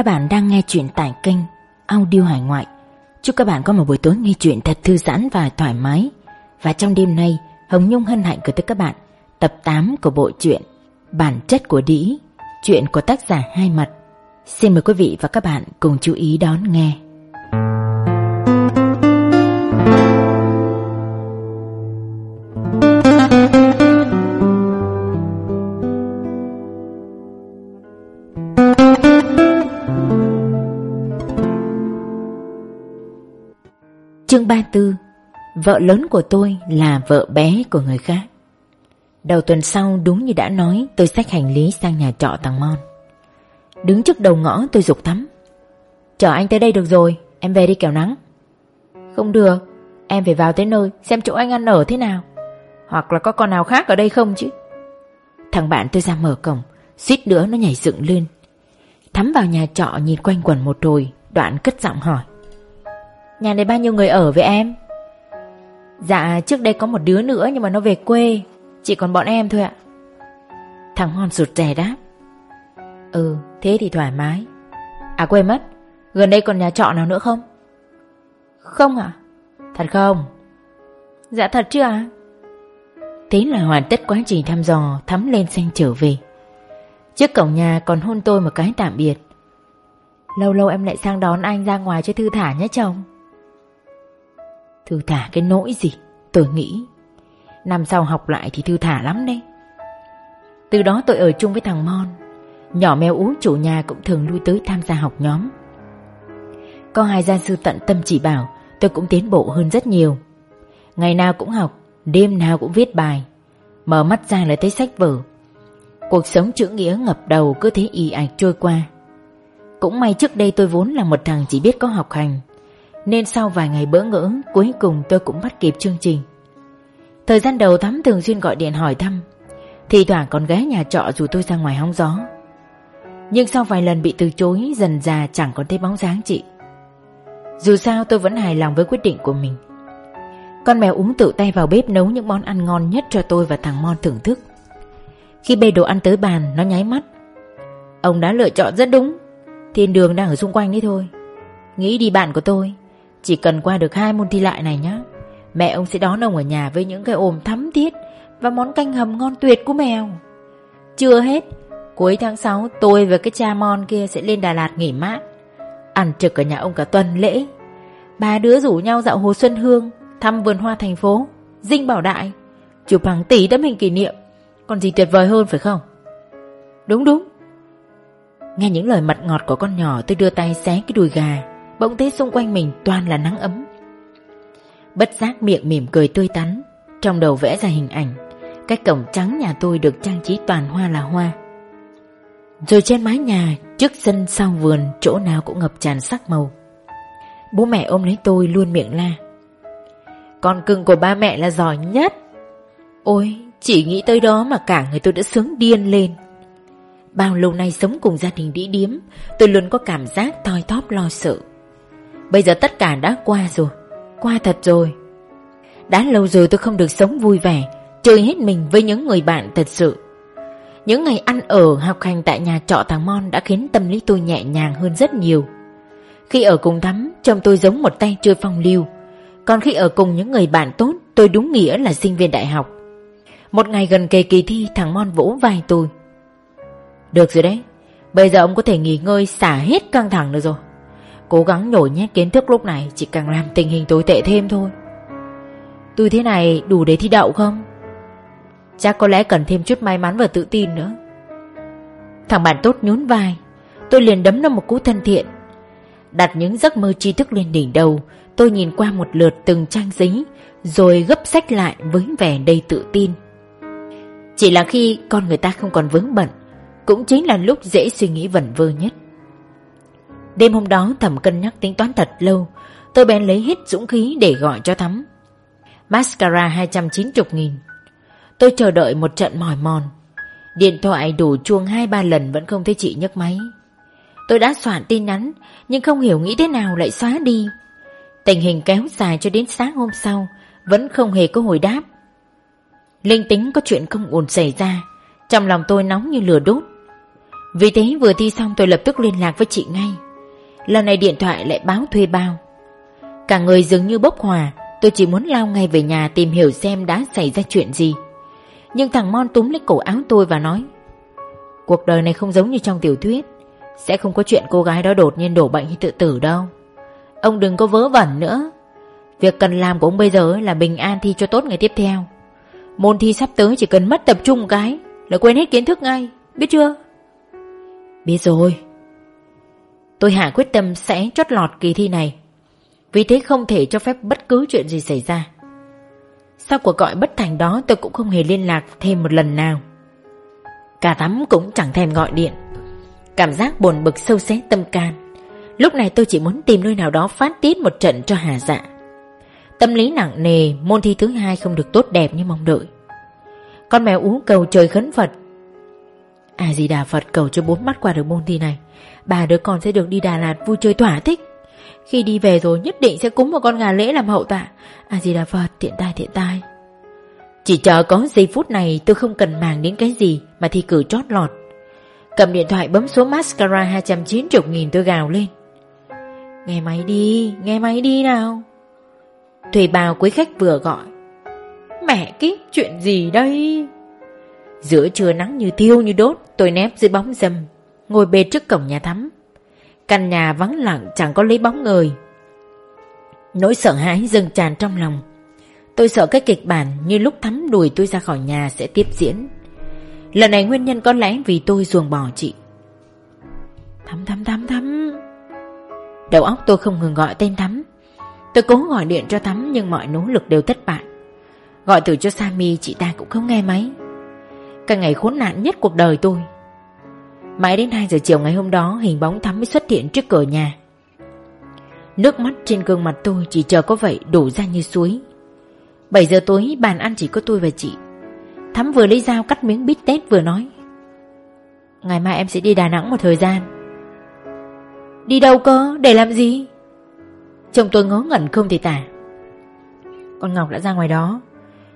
Các bạn đang nghe chuyện tại kênh Audio Hải Ngoại. Chúc các bạn có một buổi tối nghe chuyện thật thư giãn và thoải mái. Và trong đêm nay, Hồng Nhung hân hạnh gửi tới các bạn tập 8 của bộ truyện Bản chất của đĩ, chuyện của tác giả Hai Mặt. Xin mời quý vị và các bạn cùng chú ý đón nghe. Chương 34 Vợ lớn của tôi là vợ bé của người khác. Đầu tuần sau, đúng như đã nói, Tôi xách hành lý sang nhà trọ Tàng Mon. Đứng trước đầu ngõ, tôi dục tắm Chở anh tới đây được rồi, Em về đi kẻo nắng. Không được, Em phải vào tới nơi, Xem chỗ anh ăn ở thế nào. Hoặc là có con nào khác ở đây không chứ? Thằng bạn tôi ra mở cổng, Suýt nữa nó nhảy dựng lên. Thắm vào nhà trọ, nhìn quanh quần một hồi Đoạn cất giọng hỏi. Nhà này bao nhiêu người ở với em? Dạ trước đây có một đứa nữa nhưng mà nó về quê. Chỉ còn bọn em thôi ạ. Thằng Hòn sụt rè đáp. Ừ thế thì thoải mái. À quên mất. Gần đây còn nhà trọ nào nữa không? Không ạ. Thật không? Dạ thật chưa ạ. Thế là hoàn tất quá trình thăm dò, Thắm lên xanh trở về. Trước cổng nhà còn hôn tôi một cái tạm biệt. Lâu lâu em lại sang đón anh ra ngoài cho thư thả nhé chồng. Thư thả cái nỗi gì? Tôi nghĩ. Năm sau học lại thì thư thả lắm đấy. Từ đó tôi ở chung với thằng Mon. Nhỏ mèo ú chủ nhà cũng thường lui tới tham gia học nhóm. Có hai gia sư tận tâm chỉ bảo, Tôi cũng tiến bộ hơn rất nhiều. Ngày nào cũng học, Đêm nào cũng viết bài. Mở mắt ra là thấy sách vở. Cuộc sống chữ nghĩa ngập đầu cứ thế y ạch trôi qua. Cũng may trước đây tôi vốn là một thằng chỉ biết có học hành nên sau vài ngày bỡ ngỡ, Cuối cùng tôi cũng bắt kịp chương trình. Thời gian đầu Thắm thường xuyên gọi điện hỏi thăm. Thì thoảng còn ghé nhà trọ dù tôi ra ngoài hóng gió. Nhưng sau vài lần bị từ chối, Dần già chẳng còn thấy bóng dáng chị. Dù sao tôi vẫn hài lòng với quyết định của mình. Con mèo uống tự tay vào bếp nấu những món ăn ngon nhất cho tôi và thằng Mon thưởng thức. Khi bê đồ ăn tới bàn, nó nháy mắt. Ông đã lựa chọn rất đúng. Thiên đường đang ở xung quanh đấy thôi. Nghĩ đi bạn của tôi chỉ cần qua được hai môn thi lại này nhá, Mẹ ông sẽ đón ông ở nhà với những cái ồm thắm thiết Và món canh hầm ngon tuyệt của mèo. Chưa hết, Cuối tháng 6 tôi và cái cha mon kia sẽ lên Đà Lạt nghỉ mát, Ăn trực ở nhà ông cả tuần lễ. Ba đứa rủ nhau dạo Hồ Xuân Hương, Thăm vườn hoa thành phố, Dinh Bảo Đại, Chụp hàng tỷ tấm hình kỷ niệm. Còn gì tuyệt vời hơn phải không? Đúng đúng. Nghe những lời mặt ngọt của con nhỏ, tôi đưa tay xé cái đùi gà. Bỗng thấy xung quanh mình toàn là nắng ấm. Bất giác miệng mỉm cười tươi tắn, Trong đầu vẽ ra hình ảnh. Cái cổng trắng nhà tôi được trang trí toàn hoa là hoa. Rồi trên mái nhà, Trước sân sau vườn, Chỗ nào cũng ngập tràn sắc màu. Bố mẹ ôm lấy tôi luôn miệng la. Con cưng của ba mẹ là giỏi nhất. Ôi, Chỉ nghĩ tới đó mà cả người tôi đã sướng điên lên. Bao lâu nay sống cùng gia đình đĩ điếm, Tôi luôn có cảm giác thoi thóp lo sợ. Bây giờ tất cả đã qua rồi. Qua thật rồi. Đã lâu rồi tôi không được sống vui vẻ, Chơi hết mình với những người bạn thật sự. Những ngày ăn ở, học hành tại nhà trọ thằng Mon Đã khiến tâm lý tôi nhẹ nhàng hơn rất nhiều. Khi ở cùng Thắm, Trông tôi giống một tay chơi phong lưu. Còn khi ở cùng những người bạn tốt, Tôi đúng nghĩa là sinh viên đại học. Một ngày gần kề kỳ thi, thằng Mon vỗ vai tôi. Được rồi đấy, Bây giờ ông có thể nghỉ ngơi xả hết căng thẳng được rồi. Cố gắng nhồi nhét kiến thức lúc này, Chỉ càng làm tình hình tồi tệ thêm thôi. Tôi thế này đủ để thi đậu không? Chắc có lẽ cần thêm chút may mắn và tự tin nữa. Thằng bạn tốt nhún vai, Tôi liền đấm nó một cú thân thiện. Đặt những giấc mơ tri thức lên đỉnh đầu, Tôi nhìn qua một lượt từng trang giấy, Rồi gấp sách lại với vẻ đầy tự tin. Chỉ là khi con người ta không còn vướng bận, Cũng chính là lúc dễ suy nghĩ vẩn vơ nhất. Đêm hôm đó thầm cân nhắc tính toán thật lâu, Tôi bèn lấy hết dũng khí để gọi cho Thắm. Mascara 290 nghìn. Tôi chờ đợi một trận mỏi mòn. Điện thoại đủ chuông hai ba lần vẫn không thấy chị nhấc máy. Tôi đã soạn tin nhắn, Nhưng không hiểu nghĩ thế nào lại xóa đi. Tình hình kéo dài cho đến sáng hôm sau, Vẫn không hề có hồi đáp. Linh tính có chuyện không ổn xảy ra, Trong lòng tôi nóng như lửa đốt. Vì thế vừa thi xong tôi lập tức liên lạc với chị ngay. Lần này điện thoại lại báo thuê bao. Cả người dường như bốc hòa Tôi chỉ muốn lao ngay về nhà tìm hiểu xem đã xảy ra chuyện gì. Nhưng thằng Mon túm lấy cổ áo tôi và nói, Cuộc đời này không giống như trong tiểu thuyết. Sẽ không có chuyện cô gái đó đột nhiên đổ bệnh hay tự tử đâu. Ông đừng có vớ vẩn nữa. Việc cần làm của ông bây giờ là bình an thi cho tốt ngày tiếp theo. Môn thi sắp tới chỉ cần mất tập trung một cái Là quên hết kiến thức ngay, Biết chưa? Biết rồi. Tôi hạ quyết tâm sẽ chót lọt kỳ thi này. Vì thế không thể cho phép bất cứ chuyện gì xảy ra. Sau cuộc gọi bất thành đó, tôi cũng không hề liên lạc thêm một lần nào. Cả tắm cũng chẳng thèm gọi điện. Cảm giác buồn bực sâu xé tâm can. Lúc này tôi chỉ muốn tìm nơi nào đó phát tiết một trận cho hà dạ. Tâm lý nặng nề, Môn thi thứ hai không được tốt đẹp như mong đợi. Con mèo ú cầu trời khấn Phật. À gì Đà Phật, cầu cho bốn mắt qua được môn thi này. Bà đứa con sẽ được đi Đà Lạt vui chơi thỏa thích. Khi đi về rồi nhất định sẽ cúng một con gà lễ làm hậu tạ. À gì Đà Phật thiện tai thiện tai. Chỉ chờ có giây phút này tôi không cần màng đến cái gì Mà thi cử chót lọt. Cầm điện thoại bấm số mascara 290 nghìn tôi gào lên. Nghe máy đi, nghe máy đi nào. Thùy bào quý khách vừa gọi. Mẹ kiếp chuyện gì đây? Giữa trưa nắng như thiêu như đốt Tôi nép dưới bóng dâm. Ngồi bệt trước cổng nhà thắm Căn nhà vắng lặng, chẳng có lấy bóng người. Nỗi sợ hãi dâng tràn trong lòng. Tôi sợ cái kịch bản như lúc thắm đuổi tôi ra khỏi nhà sẽ tiếp diễn. Lần này nguyên nhân có lẽ vì tôi ruồng bỏ chị. Thắm thắm thắm thắm. Đầu óc tôi không ngừng gọi tên Thắm. Tôi cố gọi điện cho Thắm nhưng mọi nỗ lực đều thất bại. Gọi từ cho Sami, chị ta cũng không nghe máy. Cái ngày khốn nạn nhất cuộc đời tôi. Mãi đến 2 giờ chiều ngày hôm đó, Hình bóng Thắm mới xuất hiện trước cửa nhà. Nước mắt trên gương mặt tôi Chỉ chờ có vậy đổ ra như suối. 7 giờ tối, bàn ăn chỉ có tôi và chị. Thắm vừa lấy dao cắt miếng bít tết vừa nói, Ngày mai em sẽ đi Đà Nẵng một thời gian. Đi đâu cơ? Để làm gì? Chồng tôi ngớ ngẩn không thể tả. Con Ngọc đã ra ngoài đó.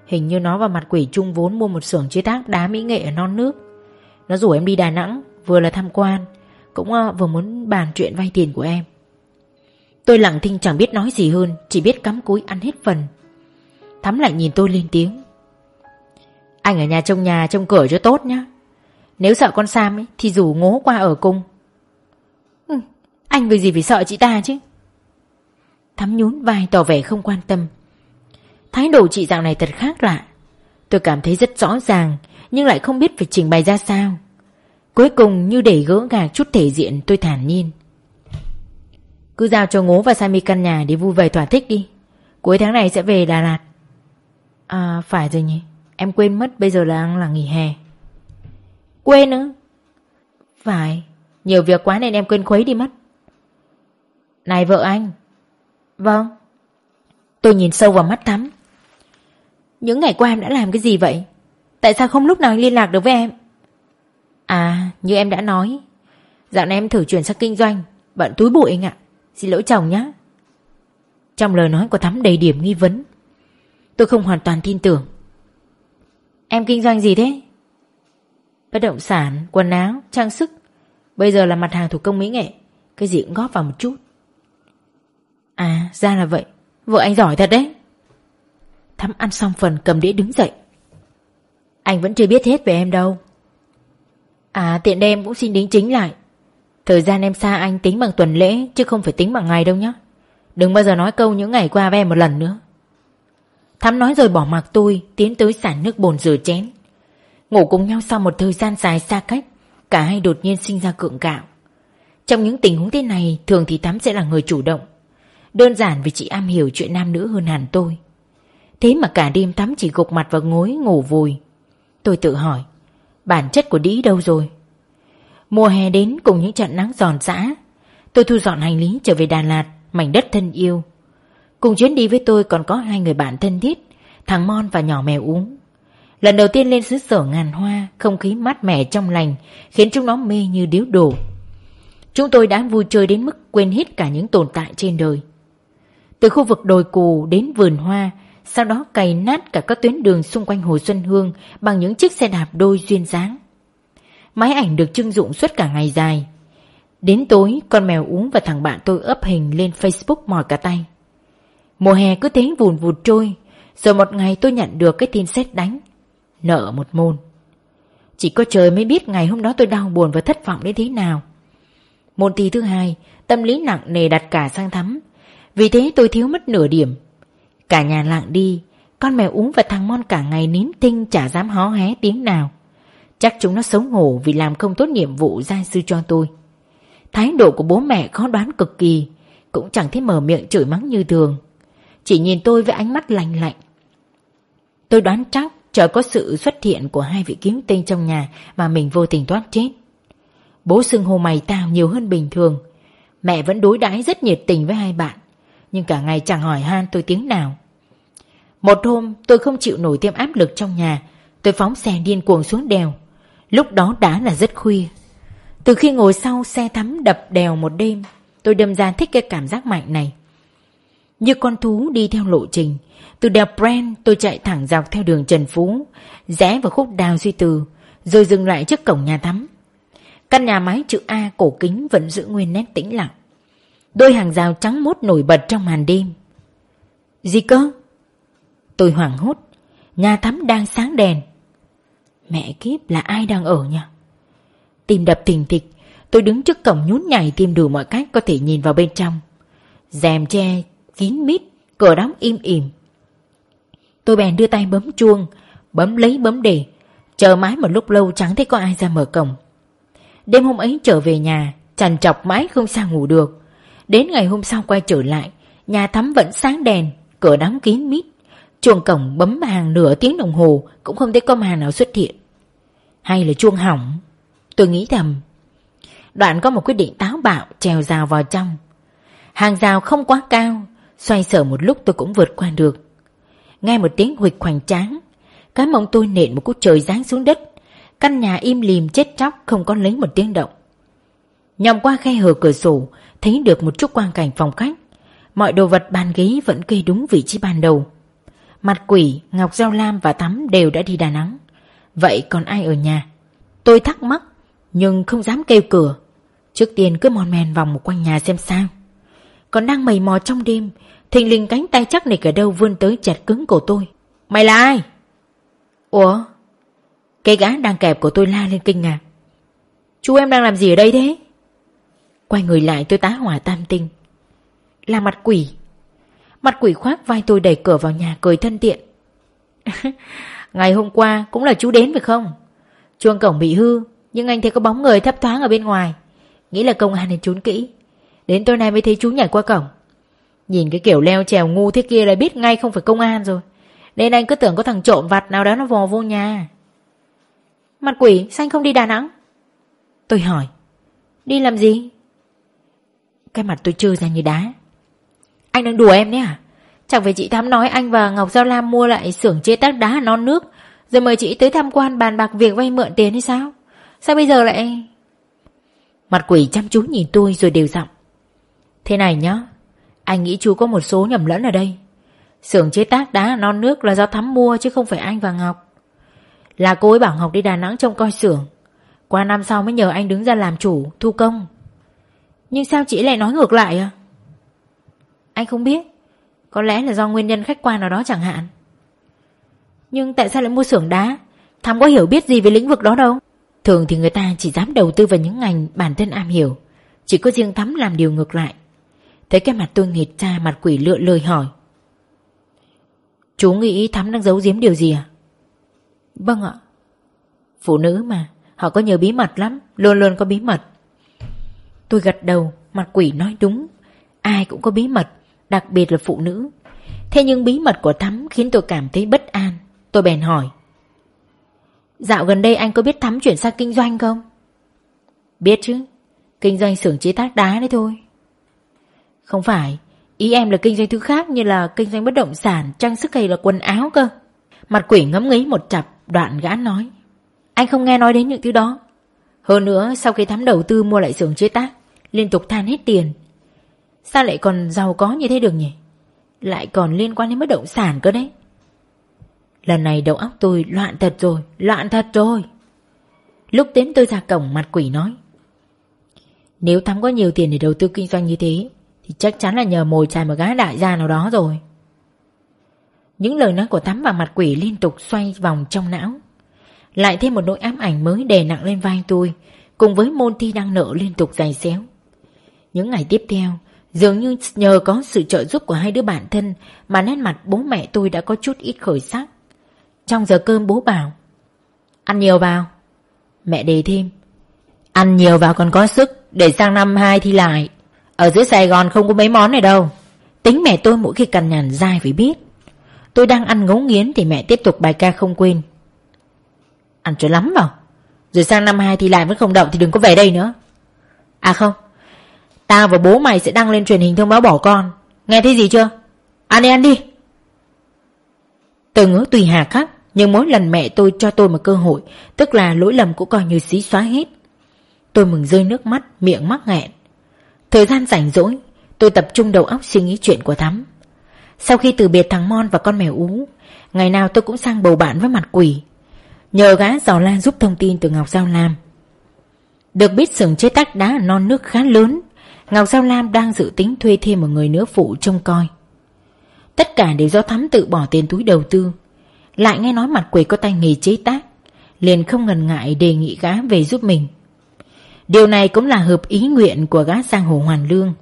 Hình như nó và mặt quỷ chung vốn mua một xưởng chế tác đá mỹ nghệ ở non nước. Nó rủ em đi Đà Nẵng. Vừa là tham quan Cũng ờ, vừa muốn bàn chuyện vay tiền của em. Tôi lặng thinh chẳng biết nói gì hơn Chỉ biết cắm cúi ăn hết phần. Thắm lại nhìn tôi lên tiếng. Anh ở nhà trông nhà trông cửa cho tốt nhá. Nếu sợ con Sam ấy, Thì rủ ngố qua ở cùng. Ừ, Anh vì gì phải sợ chị ta chứ? Thắm nhún vai tỏ vẻ không quan tâm. Thái độ chị dạo này thật khác lạ. Tôi cảm thấy rất rõ ràng Nhưng lại không biết phải trình bày ra sao. Cuối cùng như để gỡ gạc chút thể diện, tôi thản nhiên. Cứ giao cho ngố và Sami căn nhà để vui vẻ thỏa thích đi. Cuối tháng này sẽ về Đà Lạt. À phải rồi nhỉ. Em quên mất, bây giờ là là nghỉ hè. Quên nữa Phải. Nhiều việc quá nên em quên khuấy đi mất. Này vợ anh. Vâng. Tôi nhìn sâu vào mắt Thắm. Những ngày qua em đã làm cái gì vậy? Tại sao không lúc nào liên lạc được với em? À như em đã nói. Dạo này em thử chuyển sang kinh doanh. Bận túi bụi anh ạ. Xin lỗi chồng nhé Trong lời nói của Thắm đầy điểm nghi vấn. Tôi không hoàn toàn tin tưởng. Em kinh doanh gì thế? Bất động sản, quần áo, trang sức. Bây giờ là mặt hàng thủ công mỹ nghệ. Cái gì cũng góp vào một chút. À ra là vậy. Vợ anh giỏi thật đấy. Thắm ăn xong phần cầm đĩa đứng dậy. Anh vẫn chưa biết hết về em đâu. À tiện đây em cũng xin đính chính lại. Thời gian em xa anh tính bằng tuần lễ, Chứ không phải tính bằng ngày đâu nhé Đừng bao giờ nói câu những ngày qua với em một lần nữa. Thắm nói rồi bỏ mặc tôi, Tiến tới sản nước bồn rửa chén. Ngủ cùng nhau sau một thời gian dài xa cách, Cả hai đột nhiên sinh ra cượng cạo Trong những tình huống thế này, Thường thì Thắm sẽ là người chủ động. Đơn giản vì chị am hiểu chuyện nam nữ hơn hẳn tôi. Thế mà cả đêm Thắm chỉ gục mặt vào gối, ngủ vùi. Tôi tự hỏi Bản chất của đĩ đâu rồi? Mùa hè đến cùng những trận nắng giòn giã. Tôi thu dọn hành lý trở về Đà Lạt, Mảnh đất thân yêu. Cùng chuyến đi với tôi còn có hai người bạn thân thiết, Thằng Mon và nhỏ mèo uống. Lần đầu tiên lên xứ sở ngàn hoa, Không khí mát mẻ trong lành, Khiến chúng nó mê như điếu đổ. Chúng tôi đã vui chơi đến mức quên hết cả những tồn tại trên đời. Từ khu vực đồi cù đến vườn hoa sau đó cày nát cả các tuyến đường xung quanh Hồ Xuân Hương Bằng những chiếc xe đạp đôi duyên dáng. Máy ảnh được trưng dụng suốt cả ngày dài. Đến tối, con mèo uống và thằng bạn tôi ấp hình lên Facebook mỏi cả tay. Mùa hè cứ thế vùn vụt trôi, Rồi một ngày tôi nhận được cái tin xét đánh. Nợ một môn. Chỉ có trời mới biết ngày hôm đó tôi đau buồn và thất vọng đến thế nào. Môn thi thứ hai, Tâm lý nặng nề đặt cả sang thắm. Vì thế tôi thiếu mất nửa điểm. Cả nhà lặng đi Con mèo uống và thằng Mon cả ngày nín tinh Chả dám hó hé tiếng nào. Chắc chúng nó xấu hổ vì làm không tốt nhiệm vụ gia sư cho tôi. Thái độ của bố mẹ khó đoán cực kỳ Cũng chẳng thấy mở miệng chửi mắng như thường. Chỉ nhìn tôi với ánh mắt lạnh lạnh. Tôi đoán chắc chờ có sự xuất hiện của hai vị kiếm tinh trong nhà mà mình vô tình thoát chết. Bố xưng hô mày tao nhiều hơn bình thường. Mẹ vẫn đối đãi rất nhiệt tình với hai bạn, nhưng cả ngày chẳng hỏi han tôi tiếng nào. Một hôm tôi không chịu nổi thêm áp lực trong nhà, tôi phóng xe điên cuồng xuống đèo. Lúc đó đã là rất khuya. Từ khi ngồi sau xe thắm đập đèo một đêm, tôi đâm ra thích cái cảm giác mạnh này. Như con thú đi theo lộ trình, từ đèo Brand tôi chạy thẳng dọc theo đường Trần Phú, rẽ vào khúc đào duy từ, rồi dừng lại trước cổng nhà tắm. Căn nhà máy chữ A cổ kính vẫn giữ nguyên nét tĩnh lặng. Đôi hàng rào trắng mốt nổi bật trong màn đêm. Gì cơ? Tôi hoảng hốt, nhà tắm đang sáng đèn. Mẹ kiếp là ai đang ở nhỉ? Tim đập thình thịch, tôi đứng trước cổng nhún nhảy tìm đủ mọi cách có thể nhìn vào bên trong. rèm che, kín mít, cửa đóng im ỉm. Tôi bèn đưa tay bấm chuông, bấm lấy bấm để, chờ mãi một lúc lâu chẳng thấy có ai ra mở cổng. Đêm hôm ấy trở về nhà, chằn chọc mãi không sao ngủ được. Đến ngày hôm sau quay trở lại, nhà thắm vẫn sáng đèn, cửa đóng kín mít. Chuông cổng bấm hàng nửa tiếng đồng hồ cũng không thấy công hàng nào xuất hiện. Hay là chuông hỏng? Tôi nghĩ thầm. Đoạn có một quyết định táo bạo trèo rào vào trong. Hàng rào không quá cao, xoay sở một lúc tôi cũng vượt qua được. Nghe một tiếng huỵch hoành tráng Cái mông tôi nện một cú trời giáng xuống đất Căn nhà im lìm chết chóc Không có lấy một tiếng động Nhòm qua khe hở cửa sổ Thấy được một chút quang cảnh phòng khách Mọi đồ vật bàn ghế vẫn kê đúng vị trí ban đầu Mặt quỷ, Ngọc Giao Lam và Tắm đều đã đi Đà Nẵng Vậy còn ai ở nhà? Tôi thắc mắc Nhưng không dám kêu cửa Trước tiên cứ mòn men vòng một quanh nhà xem sao Còn đang mầy mò trong đêm Thình lình cánh tay chắc nịch ở đâu vươn tới chặt cứng cổ tôi Mày là ai? Ủa? Cái gã đang kẹp của tôi la lên kinh ngạc Chú em đang làm gì ở đây thế? Quay người lại tôi tá hỏa tam tinh. Là mặt quỷ. Mặt quỷ khoác vai tôi đẩy cửa vào nhà cười thân tiện Ngày hôm qua cũng là chú đến phải không? Chuông cổng bị hư, Nhưng anh thấy có bóng người thấp thoáng ở bên ngoài. Nghĩ là công an nên trốn kỹ. Đến tối nay mới thấy chú nhảy qua cổng. Nhìn cái kiểu leo trèo ngu thế kia là biết ngay không phải công an rồi. Nên anh cứ tưởng có thằng trộm vặt nào đó nó vò vô nhà. Mặt quỷ, sao anh không đi Đà Nẵng? Tôi hỏi. Đi làm gì? Cái mặt tôi trơ ra như đá. Anh đang đùa em đấy à? Chẳng phải chị Thắm nói anh và Ngọc Giao Lam mua lại xưởng chế tác đá non nước Rồi mời chị tới tham quan bàn bạc việc vay mượn tiền hay sao? Sao bây giờ lại Mặt quỷ chăm chú nhìn tôi rồi đều giọng. Thế này nhá anh nghĩ chú có một số nhầm lẫn ở đây. Xưởng chế tác đá non nước là do Thắm mua chứ không phải anh và Ngọc. Là cô ấy bảo Ngọc đi Đà Nẵng trông coi xưởng. Qua năm sau mới nhờ anh đứng ra làm chủ, thu công. Nhưng sao chị lại nói ngược lại à? Anh không biết. Có lẽ là do nguyên nhân khách quan nào đó chẳng hạn. Nhưng tại sao lại mua xưởng đá? Thắm có hiểu biết gì về lĩnh vực đó đâu? Thường thì người ta chỉ dám đầu tư vào những ngành bản thân am hiểu. Chỉ có riêng Thắm làm điều ngược lại. Thấy cái mặt tôi nghệt ra, mặt quỷ lựa lời hỏi. Chú nghĩ Thắm đang giấu giếm điều gì à? Vâng ạ. Phụ nữ mà, Họ có nhiều bí mật lắm, Luôn luôn có bí mật. Tôi gật đầu Mặt quỷ nói đúng Ai cũng có bí mật Đặc biệt là phụ nữ Thế nhưng bí mật của Thắm khiến tôi cảm thấy bất an Tôi bèn hỏi Dạo gần đây anh có biết Thắm chuyển sang kinh doanh không? Biết chứ Kinh doanh xưởng chế tác đá đấy thôi không phải, ý em là kinh doanh thứ khác như là kinh doanh bất động sản, trang sức hay là quần áo cơ. Mặt quỷ ngấm nghĩ một chặp, đoạn gã nói. Anh không nghe nói đến những thứ đó. Hơn nữa, sau khi thám đầu tư mua lại xưởng chế tác, liên tục than hết tiền. Sao lại còn giàu có như thế được nhỉ? Lại còn liên quan đến bất động sản cơ đấy. Lần này đầu óc tôi loạn thật rồi, loạn thật rồi. Lúc đến tôi ra cổng mặt quỷ nói Nếu Thắm có nhiều tiền để đầu tư kinh doanh như thế Thì chắc chắn là nhờ mồi chài một gái đại gia nào đó rồi Những lời nói của Thắm và mặt quỷ liên tục xoay vòng trong não lại thêm một nỗi ám ảnh mới đè nặng lên vai tôi, Cùng với môn thi đang nợ liên tục dày xéo. Những ngày tiếp theo, Dường như nhờ có sự trợ giúp của hai đứa bạn thân Mà nét mặt bố mẹ tôi đã có chút ít khởi sắc. Trong giờ cơm bố bảo, Ăn nhiều vào. Mẹ đề thêm, Ăn nhiều vào còn có sức, Để sang năm hai thi lại. Ở dưới Sài Gòn không có mấy món này đâu. Tính mẹ tôi mỗi khi cần nhàn dai phải biết. Tôi đang ăn ngấu nghiến Thì mẹ tiếp tục bài ca không quên. Ăn cho lắm vào Rồi sang năm hai thi lại vẫn không động Thì đừng có về đây nữa. À không, Tao và bố mày sẽ đăng lên truyền hình thông báo bỏ con. Nghe thấy gì chưa? Ăn đi ăn đi. Từ ngữ tùy hà khắc Nhưng mỗi lần mẹ tôi cho tôi một cơ hội, Tức là lỗi lầm cũng coi như xí xóa hết. Tôi mừng rơi nước mắt, Miệng mắc nghẹn. Thời gian rảnh rỗi, Tôi tập trung đầu óc suy nghĩ chuyện của Thắm. Sau khi từ biệt thằng Mon và con mèo ú, Ngày nào tôi cũng sang bầu bạn với mặt quỷ. Nhờ gã dò la giúp thông tin từ Ngọc Giao Lam. Được biết xưởng chế tác đá non nước khá lớn, Ngọc Giao Lam đang dự tính thuê thêm một người nữa phụ trông coi. Tất cả đều do Thắm tự bỏ tiền túi đầu tư. Lại nghe nói mặt quỷ có tay nghề chế tác, Liền không ngần ngại đề nghị gã về giúp mình. Điều này cũng là hợp ý nguyện của gã sang hồ Hoàn Lương.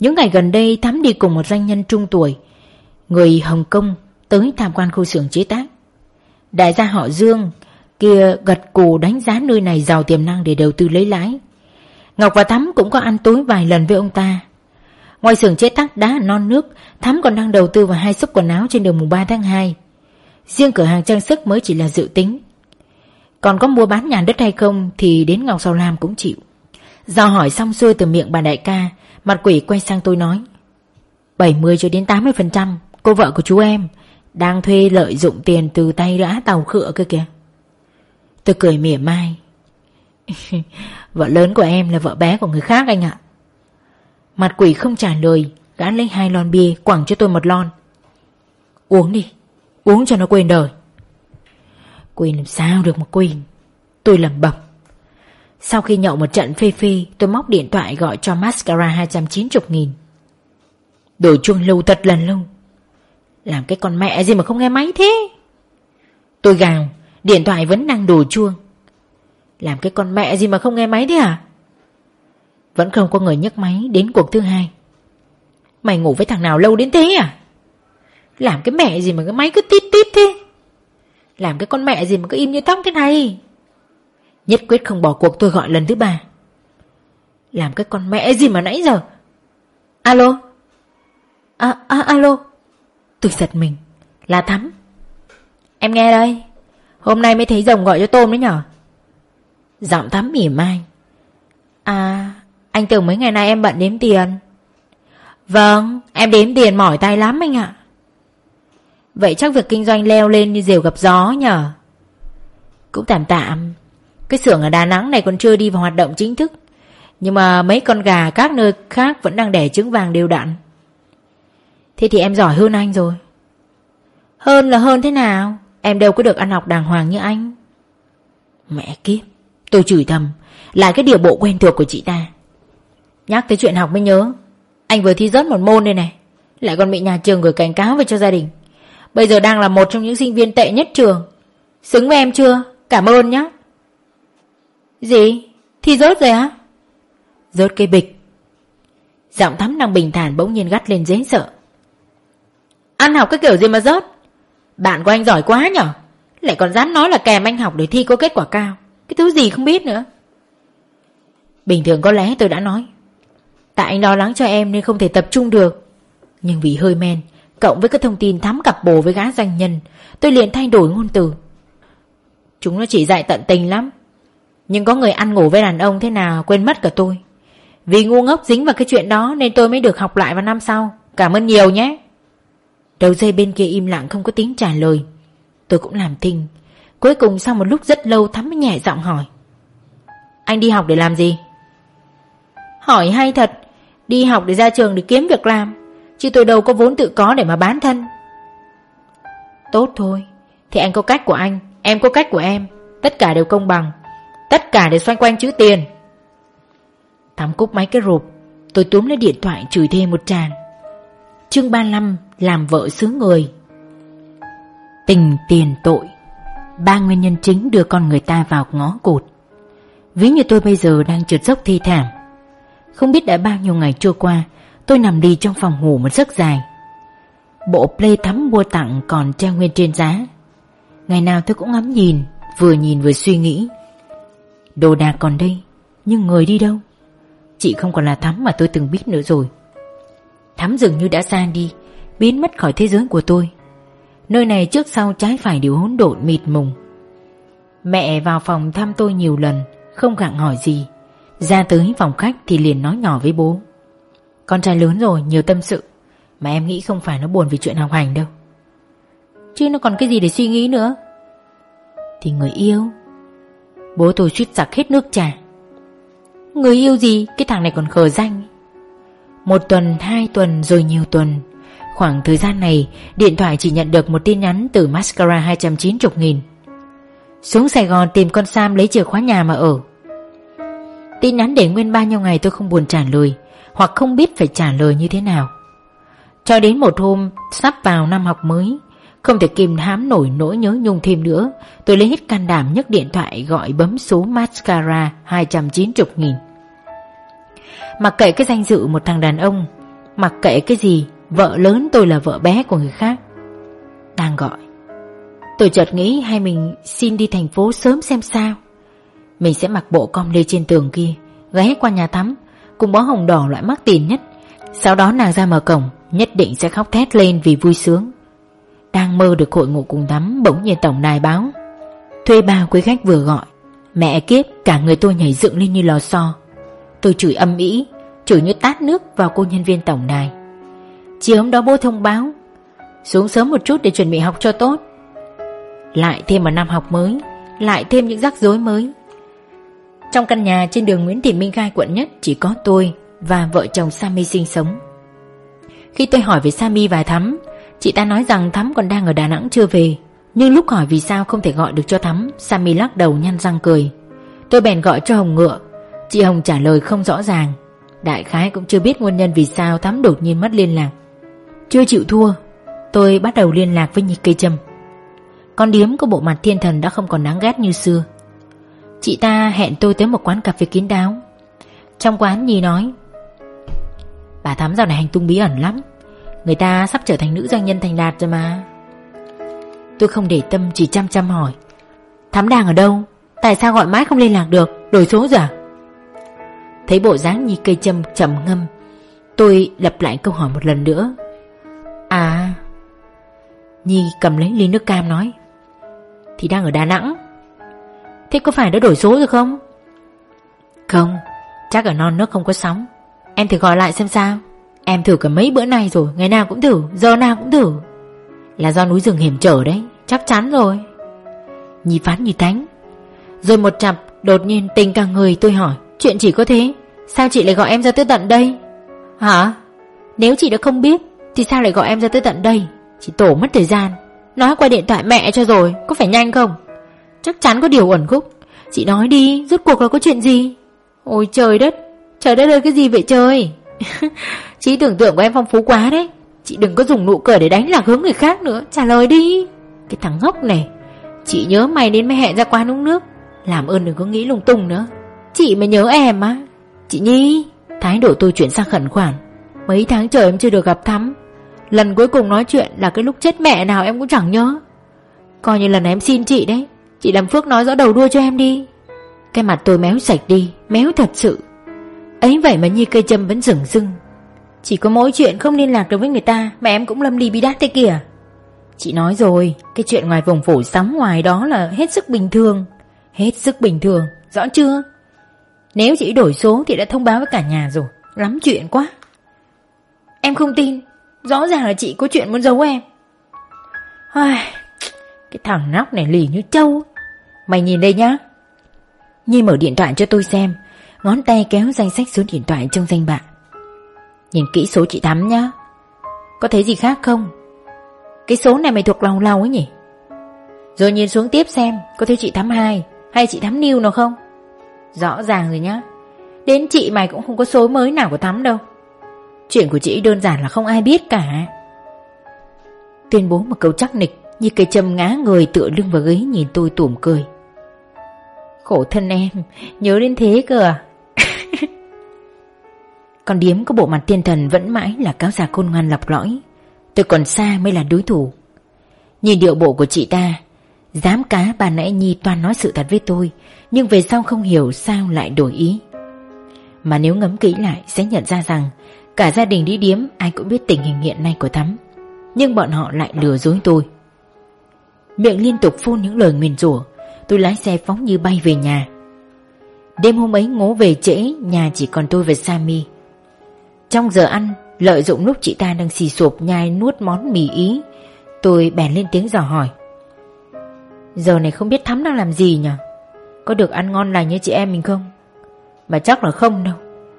Những ngày gần đây Thắm đi cùng một doanh nhân trung tuổi, Người Hồng Kông tới tham quan khu xưởng chế tác. Đại gia họ Dương, kia gật cù đánh giá nơi này giàu tiềm năng để đầu tư lấy lãi. Ngọc và Thắm cũng có ăn tối vài lần với ông ta. Ngoài xưởng chế tác đá, non nước, Thắm còn đang đầu tư vào hai xúc quần áo trên đường mùng 3 tháng 2 Riêng cửa hàng trang sức mới chỉ là dự tính. Còn có mua bán nhà đất hay không Thì đến Ngọc Sào Lam cũng chịu. Do hỏi xong xuôi từ miệng bà đại ca, Mặt quỷ quay sang tôi nói 70 cho đến 80% Cô vợ của chú em đang thuê lợi dụng tiền từ tay đã tàu khựa cơ kìa. Tôi cười mỉa mai. Vợ lớn của em là vợ bé của người khác anh ạ. Mặt quỷ không trả lời, Gã lấy hai lon bia quẳng cho tôi một lon. Uống đi, Uống cho nó quên đời. Quên làm sao được mà quên Tôi lầm bẩm. Sau khi nhậu một trận phê phê Tôi móc điện thoại gọi cho mascara 290 nghìn. Đổi chuông lâu thật lần lâu làm cái con mẹ gì mà không nghe máy thế? Tôi gào Điện thoại vẫn đang đổ chuông. Làm cái con mẹ gì mà không nghe máy thế à Vẫn không có người nhấc máy đến cuộc thứ hai. Mày ngủ với thằng nào lâu đến thế à Làm cái mẹ gì mà cái máy cứ tít tít thế? Làm cái con mẹ gì mà cứ im như tóc thế này? Nhất quyết không bỏ cuộc tôi gọi lần thứ ba. Làm cái con mẹ gì mà nãy giờ? Alo? À, à alo? Tôi giật mình Là Thắm. Em nghe đây, Hôm nay mới thấy rồng gọi cho tôm đấy nhở? Giọng thắm mỉa mai. À Anh tưởng mấy ngày nay em bận đếm tiền. Vâng Em đếm tiền mỏi tay lắm anh ạ. Vậy chắc việc kinh doanh leo lên như diều gặp gió nhở? Cũng tạm tạm, Cái xưởng ở Đà Nẵng này còn chưa đi vào hoạt động chính thức. Nhưng mà mấy con gà các nơi khác vẫn đang đẻ trứng vàng đều đặn. Thế thì em giỏi hơn anh rồi. Hơn là hơn thế nào? Em đâu có được ăn học đàng hoàng như anh. Mẹ kiếp Tôi chửi thầm Là cái điều bộ quen thuộc của chị ta. Nhắc tới chuyện học mới nhớ Anh vừa thi rớt một môn đây này Lại còn bị nhà trường gửi cảnh cáo về cho gia đình. Bây giờ đang là một trong những sinh viên tệ nhất trường. Xứng với em chưa? Cảm ơn nhé Gì? Thi rớt rồi á? Rớt cây bịch. Giọng thắm đang bình thản bỗng nhiên gắt lên dễ sợ Ăn học cái kiểu gì mà rớt? Bạn của anh giỏi quá nhở? Lại còn dám nói là kèm anh học để thi có kết quả cao. Cái thứ gì không biết nữa. Bình thường có lẽ tôi đã nói. Tại anh lo lắng cho em nên không thể tập trung được. Nhưng vì hơi men, Cộng với các thông tin thắm cặp bồ với gã doanh nhân, Tôi liền thay đổi ngôn từ. Chúng nó chỉ dạy tận tình lắm. Nhưng có người ăn ngủ với đàn ông thế nào Quên mất cả tôi. Vì ngu ngốc dính vào cái chuyện đó Nên tôi mới được học lại vào năm sau. Cảm ơn nhiều nhé. Đầu dây bên kia im lặng không có tiếng trả lời. Tôi cũng làm thinh. Cuối cùng sau một lúc rất lâu Thắm mới nhẹ giọng hỏi. Anh đi học để làm gì? Hỏi hay thật, Đi học để ra trường để kiếm việc làm, Chứ tôi đâu có vốn tự có để mà bán thân. Tốt thôi, Thì anh có cách của anh, Em có cách của em, Tất cả đều công bằng, Tất cả đều xoay quanh chữ tiền. Thắm cúp máy cái rụp Tôi túm lấy điện thoại chửi thêm một tràng. Chương 35 làm vợ xứ người. Tình tiền tội, Ba nguyên nhân chính đưa con người ta vào ngõ cụt. Ví như tôi bây giờ đang trượt dốc thi thảm. Không biết đã bao nhiêu ngày trôi qua, Tôi nằm đi trong phòng ngủ một giấc dài. Bộ play thắm mua tặng còn treo nguyên trên giá. Ngày nào tôi cũng ngắm nhìn, Vừa nhìn vừa suy nghĩ. Đồ đạc còn đây, Nhưng người đi đâu? Chị không còn là Thắm mà tôi từng biết nữa rồi. Thắm dường như đã xa đi Biến mất khỏi thế giới của tôi. Nơi này trước sau trái phải đều hỗn độn mịt mùng. Mẹ vào phòng thăm tôi nhiều lần Không gặng hỏi gì. Ra tới phòng khách thì liền nói nhỏ với bố. Con trai lớn rồi nhiều tâm sự. Mà em nghĩ không phải nó buồn vì chuyện học hành đâu. Chứ nó còn cái gì để suy nghĩ nữa? Thì người yêu. Bố tôi suýt giặc hết nước trà. Người yêu gì? Cái thằng này còn khờ danh. Một tuần, hai tuần rồi nhiều tuần. Khoảng thời gian này, Điện thoại chỉ nhận được một tin nhắn Từ Mascara 290 nghìn. Xuống Sài Gòn tìm con Sam lấy chìa khóa nhà mà ở. Tin nhắn để nguyên bao nhiêu ngày tôi không buồn trả lời, Hoặc không biết phải trả lời như thế nào. Cho đến một hôm, Sắp vào năm học mới, Không thể kìm hám nổi nỗi nhớ nhung thêm nữa, Tôi lấy hết can đảm nhấc điện thoại Gọi bấm số mascara 290 nghìn. Mặc kệ cái danh dự một thằng đàn ông, Mặc kệ cái gì Vợ lớn tôi là vợ bé của người khác. Đang gọi. Tôi chợt nghĩ hay mình xin đi thành phố sớm xem sao. Mình sẽ mặc bộ com lê trên tường kia, Ghé qua nhà tắm, Cùng bó hồng đỏ loại mắc tiền nhất. Sau đó nàng ra mở cổng, Nhất định sẽ khóc thét lên vì vui sướng. Đang mơ được hội ngộ cùng tắm Bỗng nhiên tổng đài báo. Thuê bao quý khách vừa gọi. Mẹ kiếp, cả người tôi nhảy dựng lên như lò xo. Tôi chửi âm ý Chửi như tát nước vào cô nhân viên tổng đài. Chiều hôm đó bố thông báo, Xuống sớm một chút để chuẩn bị học cho tốt. Lại thêm một năm học mới, Lại thêm những rắc rối mới. Trong căn nhà trên đường Nguyễn Thị Minh Khai, quận nhất, Chỉ có tôi và vợ chồng Sammy sinh sống. Khi tôi hỏi về Sammy và Thắm, Chị ta nói rằng Thắm còn đang ở Đà Nẵng chưa về, Nhưng lúc hỏi vì sao không thể gọi được cho Thắm Sammy lắc đầu nhăn răng cười. Tôi bèn gọi cho Hồng Ngựa. Chị Hồng trả lời không rõ ràng. Đại khái cũng chưa biết nguyên nhân vì sao Thắm đột nhiên mất liên lạc. Chưa chịu thua, Tôi bắt đầu liên lạc với Nhi Cây Trâm. Con điếm có bộ mặt thiên thần đã không còn đáng ghét như xưa. Chị ta hẹn tôi tới một quán cà phê kín đáo. Trong quán, Nhi nói, Bà Thắm dạo này hành tung bí ẩn lắm. Người ta sắp trở thành nữ doanh nhân thành đạt rồi mà. Tôi không để tâm, chỉ chăm chăm hỏi Thắm đang ở đâu? Tại sao gọi mãi không liên lạc được? Đổi số rồi à? Thấy bộ dáng Nhi cây châm trầm ngâm, Tôi lặp lại câu hỏi một lần nữa À. Nhi cầm lấy ly nước cam nói. Thì đang ở Đà Nẵng. Thế có phải đã đổi số rồi không? Không, Chắc ở non nước không có sóng. Em thử gọi lại xem sao. Em thử cả mấy bữa nay rồi, Ngày nào cũng thử, Giờ nào cũng thử. Là do núi rừng hiểm trở đấy, Chắc chắn rồi. Nhi phán như tánh Rồi một chặp, đột nhiên tình cả người, tôi hỏi, Chuyện chỉ có thế, Sao chị lại gọi em ra tới tận đây? Hả? Nếu chị đã không biết thì sao lại gọi em ra tới tận đây? Chị tổ mất thời gian. Nói qua điện thoại mẹ cho rồi, Có phải nhanh không? Chắc chắn có điều uẩn khúc. Chị nói đi, Rốt cuộc là có chuyện gì? Ôi trời đất Trời đất ơi, cái gì vậy trời? Trí tưởng tượng của em phong phú quá đấy. Chị đừng có dùng nụ cười để đánh lạc hướng người khác nữa. Trả lời đi. Cái thằng ngốc này. Chị nhớ mày đến mới hẹn ra quán uống nước. Làm ơn đừng có nghĩ lung tung nữa. Chị mà nhớ em á. Chị Nhi, Thái độ tôi chuyển sang khẩn khoản. Mấy tháng trời em chưa được gặp Thắm. Lần cuối cùng nói chuyện là cái lúc chết mẹ nào em cũng chẳng nhớ. Coi như lần này em xin chị đấy. Chị làm phước nói rõ đầu đuôi cho em đi. Cái mặt tôi méo sạch đi, Méo thật sự. Ấy vậy mà như cây châm vẫn rừng rưng. Chỉ có mỗi chuyện không liên lạc được với người ta Mà em cũng lâm đi bi đát thế kìa. Chị nói rồi, Cái chuyện ngoài vùng phủ sóng ngoài đó là hết sức bình thường. Hết sức bình thường, Rõ chưa? Nếu chị đổi số thì đã thông báo với cả nhà rồi. Lắm chuyện quá. Em không tin. Rõ ràng là chị có chuyện muốn giấu em. Ai, Cái thằng nóc này lì như trâu. Mày nhìn đây nhá. Nhi mở điện thoại cho tôi xem. Ngón tay kéo danh sách số điện thoại trong danh bạ. Nhìn kỹ số chị Thắm nhá. Có thấy gì khác không? Cái số này mày thuộc lòng lòng ấy nhỉ? Rồi nhìn xuống tiếp xem Có thấy chị Thắm hai Hay chị Thắm Niu nào không? Rõ ràng rồi nhá. Đến chị mày cũng không có số mới nào của Thắm đâu. Chuyện của chị đơn giản là không ai biết cả. Tuyên bố một câu chắc nịch, Như cây châm ngá người tựa lưng vào ghế nhìn tôi tủm cười. Khổ thân em, Nhớ đến thế cơ à? Còn điếm có bộ mặt tiên thần vẫn mãi là cáo già khôn ngoan lọc lõi. Tôi còn xa mới là đối thủ. Nhìn điệu bộ của chị ta, Dám cá bà nãy Nhi toàn nói sự thật với tôi, Nhưng về sau không hiểu sao lại đổi ý. Mà nếu ngấm kỹ lại sẽ nhận ra rằng Cả gia đình đi điếm, ai cũng biết tình hình hiện nay của Thắm. Nhưng bọn họ lại lừa dối tôi. Miệng liên tục phun những lời nguyền rủa, Tôi lái xe phóng như bay về nhà. Đêm hôm ấy ngố về trễ, Nhà chỉ còn tôi và Sammy. Trong giờ ăn, Lợi dụng lúc chị ta đang xì sụp nhai nuốt món mì ý, Tôi bèn lên tiếng dò hỏi. Giờ này không biết Thắm đang làm gì nhỉ? Có được ăn ngon lành như chị em mình không? Mà chắc là không đâu.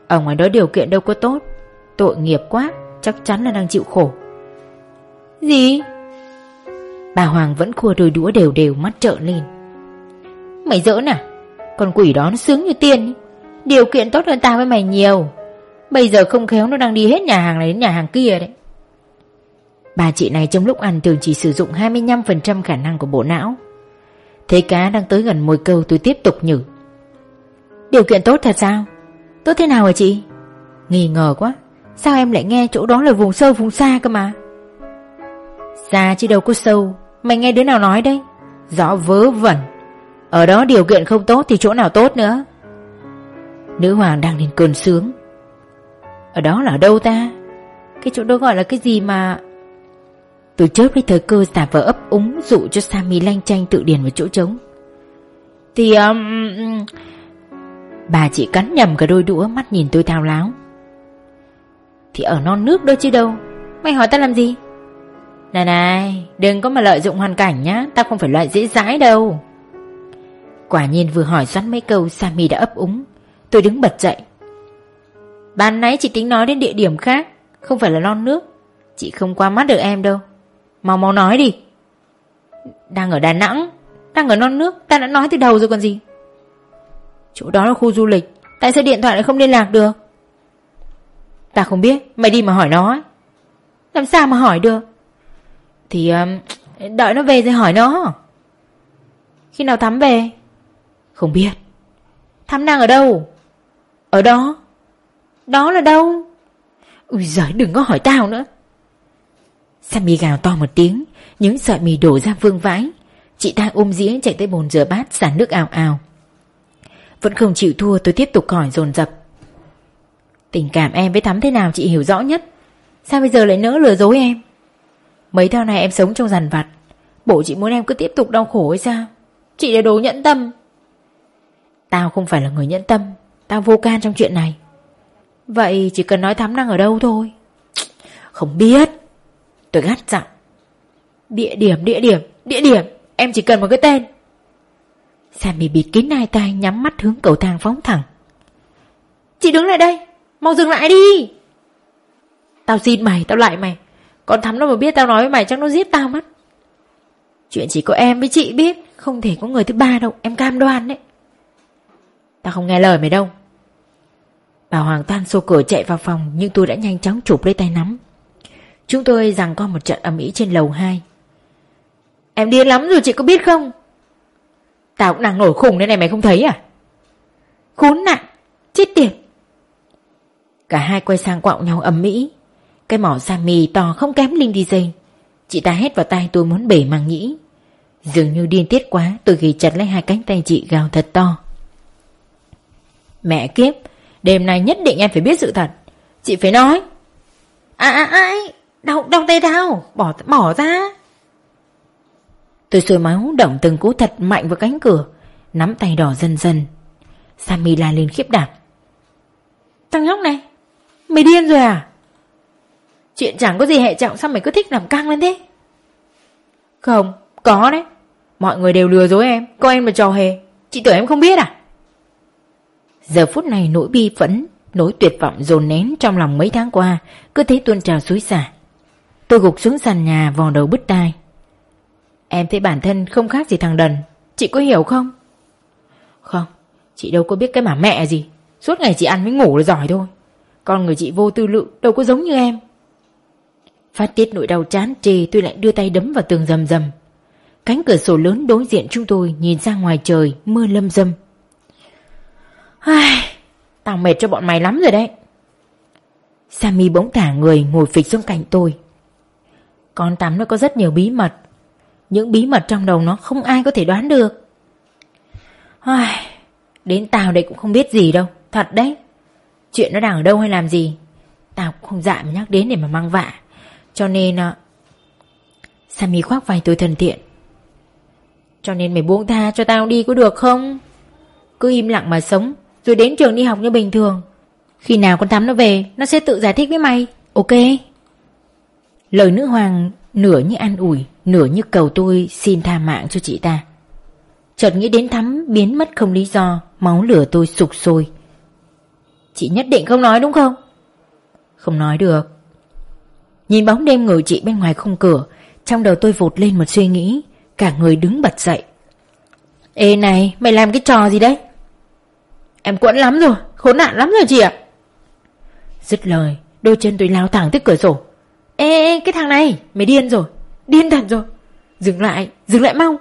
Ở ngoài đó điều kiện đâu có tốt. Tội nghiệp quá, Chắc chắn là đang chịu khổ. Gì? Bà Hoàng vẫn khua đôi đũa đều đều, mắt trợn lên. Mày giỡn à? Con quỷ đó nó sướng như tiên Điều kiện tốt hơn tao với mày nhiều. Bây giờ không khéo nó đang đi hết nhà hàng này đến nhà hàng kia đấy. Bà chị này trong lúc ăn thường chỉ sử dụng 25% khả năng của bộ não. Thế cá đang tới gần mồi câu tôi tiếp tục nhử. Điều kiện tốt thật sao? Tốt thế nào hả chị? Nghi ngờ quá. Sao em lại nghe chỗ đó là vùng sâu vùng xa cơ mà? Xa chứ đâu có sâu. Mày nghe đứa nào nói đấy, Rõ vớ vẩn. Ở đó điều kiện không tốt thì chỗ nào tốt nữa? Nữ hoàng đang lên cơn sướng. Ở đó là đâu ta? Cái chỗ đó gọi là cái gì mà? Tôi chớp lấy thời cơ giả vờ ấp úng Dụ cho Sammy lanh chanh tự điền vào chỗ trống. Thì um, um, um Bà chị cắn nhầm cả đôi đũa Mắt nhìn tôi thao láo. Thì ở non nước đâu chứ đâu. Mày hỏi ta làm gì? Này này, Đừng có mà lợi dụng hoàn cảnh nhá, Tao không phải loại dễ dãi đâu. Quả nhiên vừa hỏi xoắn mấy câu, Sammy đã ấp úng. Tôi đứng bật dậy. Ban nãy chị tính nói đến địa điểm khác, Không phải là non nước. Chị không qua mắt được em đâu. Mau mau nói đi. Đang ở Đà Nẵng, Đang ở non nước, Ta đã nói từ đầu rồi còn gì. Chỗ đó là khu du lịch, Tại sao điện thoại lại không liên lạc được? Ta không biết Mày đi mà hỏi nó Làm sao mà hỏi được? Thì um, đợi nó về rồi hỏi nó. Khi nào Thắm về? Không biết. Thắm đang ở đâu? Ở đó. Đó là đâu? Ui giời đừng có hỏi tao nữa. Sammy gào to một tiếng Những sợi mì đổ ra vương vãi. Chị ta ôm dĩa chạy tới bồn rửa bát xả nước ào ào. Vẫn không chịu thua tôi tiếp tục hỏi dồn dập. Tình cảm em với Thắm thế nào chị hiểu rõ nhất? Sao bây giờ lại nỡ lừa dối em? Mấy tháng này em sống trong giàn vặt. Bộ chị muốn em cứ tiếp tục đau khổ hay sao? Chị là đồ nhẫn tâm. Tao không phải là người nhẫn tâm. Tao vô can trong chuyện này. Vậy chỉ cần nói Thắm đang ở đâu thôi. Không biết. Tôi gắt giọng. Địa điểm, địa điểm, địa điểm. Em chỉ cần một cái tên. Sammy bịt kín hai tay nhắm mắt hướng cầu thang phóng thẳng. Chị đứng lại đây. Mau dừng lại đi. Tao xin mày, tao lại mày. Còn thắm nó mà biết tao nói với mày chắc nó giết tao mất. Chuyện chỉ có em với chị biết Không thể có người thứ ba đâu Em cam đoan đấy. Tao không nghe lời mày đâu. Bà Hoàng tan xô cửa chạy vào phòng Nhưng tôi đã nhanh chóng chụp lấy tay nắm. Chúng tôi rằng có một trận ầm ĩ trên lầu 2 Em điên lắm rồi chị có biết không? Tao cũng đang nổi khùng đây này mày không thấy à? Khốn nạn Chết tiệt. Cả hai quay sang quạo nhau ầm mỹ Cái mỏ Sammy to không kém Linh DJ Chị ta hét vào tay tôi muốn bể màng nhĩ Dường như điên tiết quá Tôi ghi chặt lấy hai cánh tay chị gào thật to Mẹ kiếp Đêm nay nhất định em phải biết sự thật Chị phải nói À à, à ai Đau, đau tay đau bỏ, bỏ ra. Tôi sôi máu động từng cú thật mạnh vào cánh cửa, nắm tay đỏ dần dần. Sammy la lên khiếp đảm. Thằng nhóc này, mày điên rồi à? Chuyện chẳng có gì hệ trọng sao mày cứ thích làm căng lên thế? Không, có đấy. Mọi người đều lừa dối em, coi em là trò hề. Chị tưởng em không biết à? Giờ phút này nỗi bi phẫn, nỗi tuyệt vọng dồn nén trong lòng mấy tháng qua, cứ thấy tuôn trào suối xả. Tôi gục xuống sàn nhà vò đầu bứt tai Em thấy bản thân không khác gì thằng đần Chị có hiểu không? Không Chị đâu có biết cái mà mẹ gì Suốt ngày chị ăn mới ngủ là giỏi thôi con người chị vô tư lự đâu có giống như em. Phát tiết nỗi đau chán trề tôi lại đưa tay đấm vào tường rầm rầm. Cánh cửa sổ lớn đối diện chúng tôi nhìn ra ngoài trời mưa lâm dâm. Ai, Tao mệt cho bọn mày lắm rồi đấy. Sammy bỗng thả người ngồi phịch xuống cạnh tôi. Con tắm nó có rất nhiều bí mật. Những bí mật trong đầu nó không ai có thể đoán được. Ai, Đến tao đây cũng không biết gì đâu. Thật đấy. Chuyện nó đang ở đâu hay làm gì? Tao cũng không dạ mà nhắc đến để mà mang vạ. Cho nên ờ, à... Sammy khoác vai tôi thân thiện. Cho nên mày buông tha cho tao đi có được không? Cứ im lặng mà sống, Rồi đến trường đi học như bình thường. Khi nào con Thắm nó về, Nó sẽ tự giải thích với mày. Ok? Lời nữ hoàng nửa như an ủi, Nửa như cầu tôi xin tha mạng cho chị ta. Chợt nghĩ đến Thắm biến mất không lý do, Máu lửa tôi sụp sôi. Chị nhất định không nói đúng không? Không nói được. Nhìn bóng đêm ngồi chị bên ngoài khung cửa Trong đầu tôi vụt lên một suy nghĩ Cả người đứng bật dậy. Ê này mày làm cái trò gì đấy? Em quẫn lắm rồi Khốn nạn lắm rồi chị ạ. Dứt lời Đôi chân tôi lao thẳng tới cửa sổ. Ê, ê cái thằng này Mày điên rồi Điên thật rồi. Dừng lại Dừng lại mau.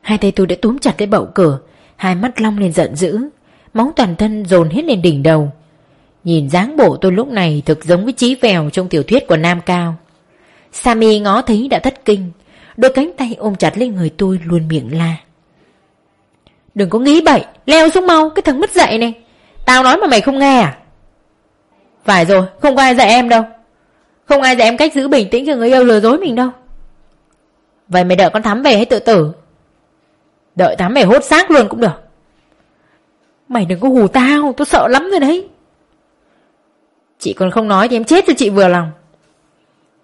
Hai tay tôi đã túm chặt cái bậu cửa Hai mắt long lên giận dữ móng toàn thân dồn hết lên đỉnh đầu. Nhìn dáng bộ tôi lúc này Thực giống với trí vèo trong tiểu thuyết của Nam Cao. Sammy ngó thấy đã thất kinh. Đôi cánh tay ôm chặt lên người tôi Luôn miệng la. Đừng có nghĩ bậy, Leo xuống mau, cái thằng mất dạy này. Tao nói mà mày không nghe à? Phải rồi, không có ai dạy em đâu. Không ai dạy em cách giữ bình tĩnh cho người yêu lừa dối mình đâu. Vậy mày đợi con Thắm về hay tự tử. Đợi Thắm về hốt xác luôn cũng được. Mày đừng có hù tao Tôi sợ lắm rồi đấy. Chị còn không nói thì em chết cho chị vừa lòng.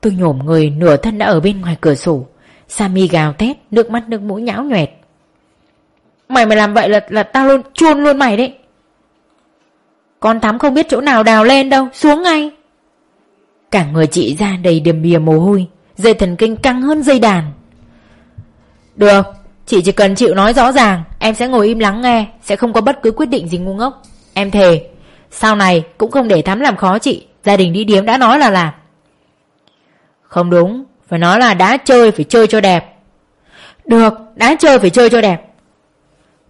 Tôi nhổm người, Nửa thân đã ở bên ngoài cửa sổ. Sammy gào thét, Nước mắt, nước mũi nhão nhoẹt. Mày mà làm vậy là là tao luôn chuôn luôn mày đấy. Con Thắm không biết chỗ nào đào lên đâu, Xuống ngay. Cả người chị ra đầy đầm bìa mồ hôi, Dây thần kinh căng hơn dây đàn. Được Chị chỉ cần chịu nói rõ ràng, Em sẽ ngồi im lắng nghe, Sẽ không có bất cứ quyết định gì ngu ngốc. Em thề, Sau này cũng không để Thắm làm khó chị, Gia đình đi điếm đã nói là làm. Không đúng, Phải nói là đã chơi phải chơi cho đẹp. Được, Đã chơi phải chơi cho đẹp.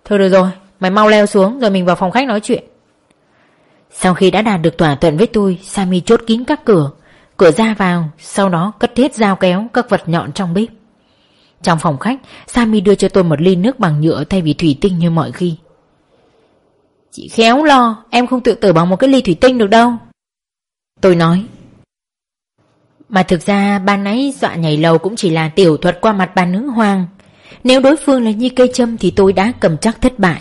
Thôi được rồi, Mày mau leo xuống Rồi mình vào phòng khách nói chuyện. Sau khi đã đạt được thỏa thuận với tôi, Sammy chốt kín các cửa. Cửa ra vào, Sau đó cất hết dao kéo, Các vật nhọn trong bếp trong phòng khách Sammy đưa cho tôi một ly nước bằng nhựa Thay vì thủy tinh như mọi khi. Chị khéo lo Em không tự tử bằng một cái ly thủy tinh được đâu. Tôi nói. Mà thực ra ban nãy dọa nhảy lầu Cũng chỉ là tiểu thuật qua mặt bà nữ hoàng. Nếu đối phương là như cây châm Thì tôi đã cầm chắc thất bại.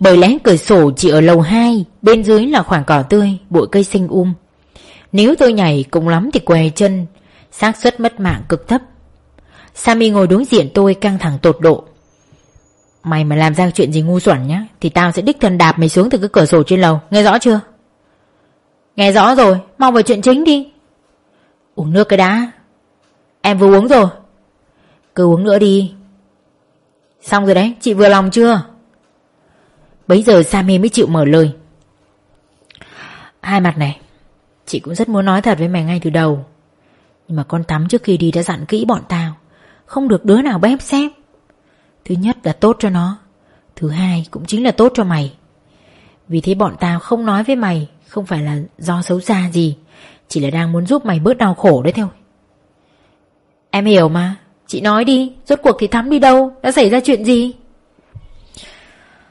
Bởi lẽ cửa sổ chỉ ở lầu 2 Bên dưới là khoảng cỏ tươi Bụi cây xinh um. Nếu tôi nhảy cùng lắm thì què chân xác suất mất mạng cực thấp Sammy ngồi đối diện tôi căng thẳng tột độ. Mày mà làm ra chuyện gì ngu xuẩn nhá, Thì tao sẽ đích thân đạp mày xuống từ cái cửa sổ trên lầu. Nghe rõ chưa? Nghe rõ rồi, Mau vào chuyện chính đi. Uống nước cái đã. Em vừa uống rồi. Cứ uống nữa đi. Xong rồi đấy, chị vừa lòng chưa? Bấy giờ Sammy mới chịu mở lời. Hai mặt này, Chị cũng rất muốn nói thật với mày ngay từ đầu. Nhưng mà con tắm trước khi đi đã dặn kỹ bọn tao không được đứa nào bép xếp. Thứ nhất là tốt cho nó. Thứ hai cũng chính là tốt cho mày. Vì thế bọn tao không nói với mày Không phải là do xấu xa gì Chỉ là đang muốn giúp mày bớt đau khổ đấy thôi. Em hiểu mà. Chị nói đi Rốt cuộc thì Thắm đi đâu? Đã xảy ra chuyện gì?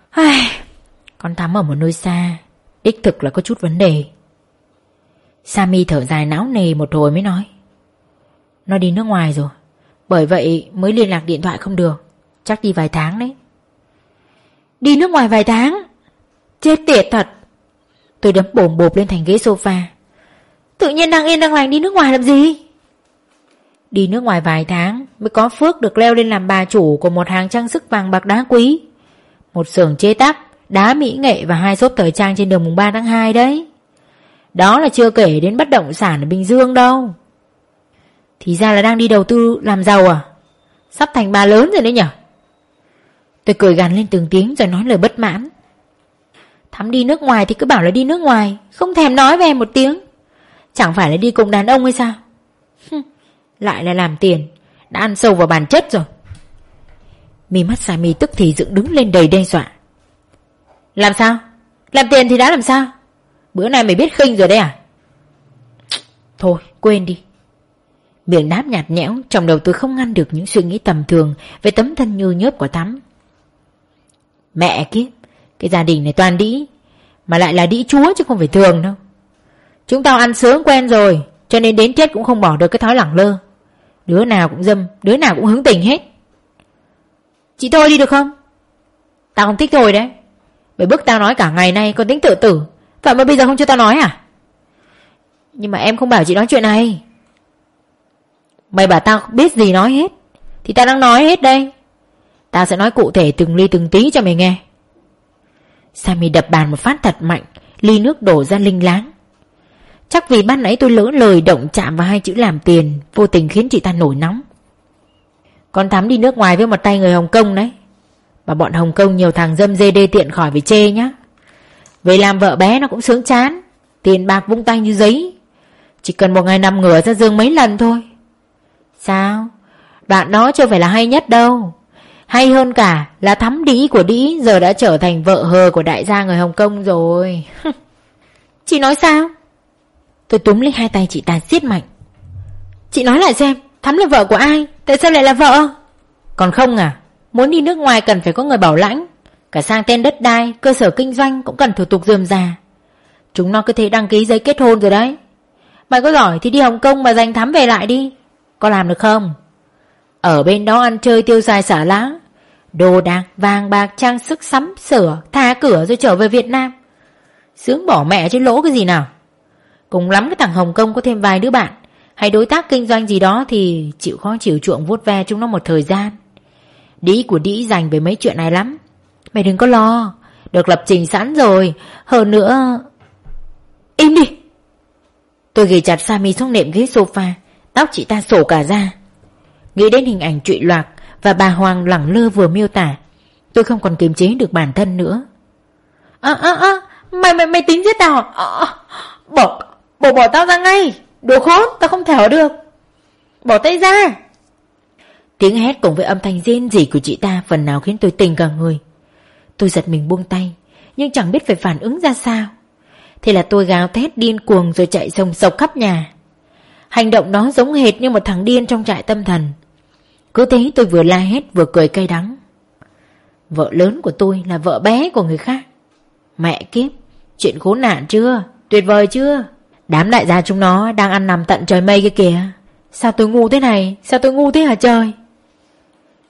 Ai, Con Thắm ở một nơi xa Đích thực là có chút vấn đề. Sami thở dài não nề một hồi mới nói. Nó đi nước ngoài rồi bởi vậy mới liên lạc điện thoại không được. Chắc đi vài tháng đấy. Đi nước ngoài vài tháng? Chết tiệt thật. Tôi đấm bồm bộp lên thành ghế sofa. Tự nhiên đang yên đang lành đi nước ngoài làm gì? Đi nước ngoài vài tháng Mới có phước được leo lên làm bà chủ Của một hàng trang sức vàng bạc đá quý. Một xưởng chế tác Đá mỹ nghệ và hai shop thời trang trên đường mùng 3 tháng 2 đấy. Đó là chưa kể đến bất động sản ở Bình Dương đâu thì ra là đang đi đầu tư làm giàu à? Sắp thành bà lớn rồi đấy nhở? Tôi cười gắn lên từng tiếng rồi nói lời bất mãn. Thắm đi nước ngoài thì cứ bảo là đi nước ngoài, Không thèm nói về một tiếng. Chẳng phải là đi cùng đàn ông hay sao? Lại là làm tiền, Đã ăn sâu vào bản chất rồi. Mi mắt Sammy tức thì dựng đứng lên đầy đe dọa. Làm sao? Làm tiền thì đã làm sao? Bữa nay mày biết khinh rồi đấy à? Thôi, quên đi. Miệng đáp nhạt nhẽo, Trong đầu tôi không ngăn được những suy nghĩ tầm thường Về tấm thân như nhớp của Thắm. Mẹ kiếp, Cái gia đình này toàn đĩ, Mà lại là đĩ chúa chứ không phải thường đâu. Chúng tao ăn sướng quen rồi, Cho nên đến chết cũng không bỏ được cái thói lẳng lơ. Đứa nào cũng dâm, Đứa nào cũng hứng tình hết. Chị thôi đi được không? Tao không thích thôi đấy. Bởi bức tao nói cả ngày nay còn tính tự tử, Vậy mà bây giờ không cho tao nói à? Nhưng mà em không bảo chị nói chuyện này. Mày bảo tao biết gì nói hết. Thì tao đang nói hết đây. Tao sẽ nói cụ thể từng ly từng tí cho mày nghe. Sammy đập bàn một phát thật mạnh, Ly nước đổ ra linh láng. Chắc vì ban nãy tôi lỡ lời động chạm vào hai chữ làm tiền, Vô tình khiến chị ta nổi nóng. Con Thắm đi nước ngoài với một tay người Hồng Kông đấy. Mà bọn Hồng Kông nhiều thằng dâm dê đê tiện khỏi phải chê nhá. Về làm vợ bé nó cũng sướng chán, Tiền bạc vung tay như giấy. Chỉ cần một ngày nằm ngửa ra giường mấy lần thôi. Sao? Đoạn đó chưa phải là hay nhất đâu. Hay hơn cả là thắm đĩ của đĩ Giờ đã trở thành vợ hờ của đại gia người Hồng Kông rồi. Chị nói sao? Tôi túm lấy hai tay chị ta siết mạnh. Chị nói lại xem, Thắm là vợ của ai? Tại sao lại là vợ? Còn không à? Muốn đi nước ngoài cần phải có người bảo lãnh. Cả sang tên đất đai, Cơ sở kinh doanh cũng cần thủ tục dườm già. Chúng nó cứ thế đăng ký giấy kết hôn rồi đấy. Mày có giỏi thì đi Hồng Kông mà giành thắm về lại đi. Có làm được không? Ở bên đó ăn chơi tiêu xài xả lá. Đồ đạc, vàng bạc, trang sức sắm sửa Tha cửa rồi trở về Việt Nam. Sướng bỏ mẹ chứ lỗ cái gì nào. Cùng lắm cái thằng Hồng Kông có thêm vài đứa bạn. Hay đối tác kinh doanh gì đó Thì chịu khó chịu chuộng vuốt ve chúng nó một thời gian. Đĩ của đĩ dành về mấy chuyện này lắm. Mày đừng có lo. Được lập trình sẵn rồi. Hơn nữa Im đi. Tôi ghi chặt Sammy xuống nệm ghế sofa. Tóc chị ta sổ cả ra. Nghĩ đến hình ảnh trụy loạc Và bà Hoàng lẳng lơ vừa miêu tả Tôi không còn kiềm chế được bản thân nữa. Ơ ơ ơ Mày mày mày tính giết tao à, ờ, Bỏ Bỏ bỏ tao ra ngay. Đồ khốn tao không thở được. Bỏ tay ra. Tiếng hét cùng với âm thanh rên rỉ của chị ta Phần nào khiến tôi tình cả người. Tôi giật mình buông tay Nhưng chẳng biết phải phản ứng ra sao. Thế là tôi gào thét điên cuồng rồi chạy sông sộc khắp nhà. Hành động đó giống hệt như một thằng điên trong trại tâm thần. Cứ thế tôi vừa la hét vừa cười cay đắng. Vợ lớn của tôi là vợ bé của người khác. Mẹ kiếp, Chuyện khốn nạn chưa? Tuyệt vời chưa? Đám đại gia chúng nó đang ăn nằm tận trời mây kia kìa. Sao tôi ngu thế này? Sao tôi ngu thế hả trời?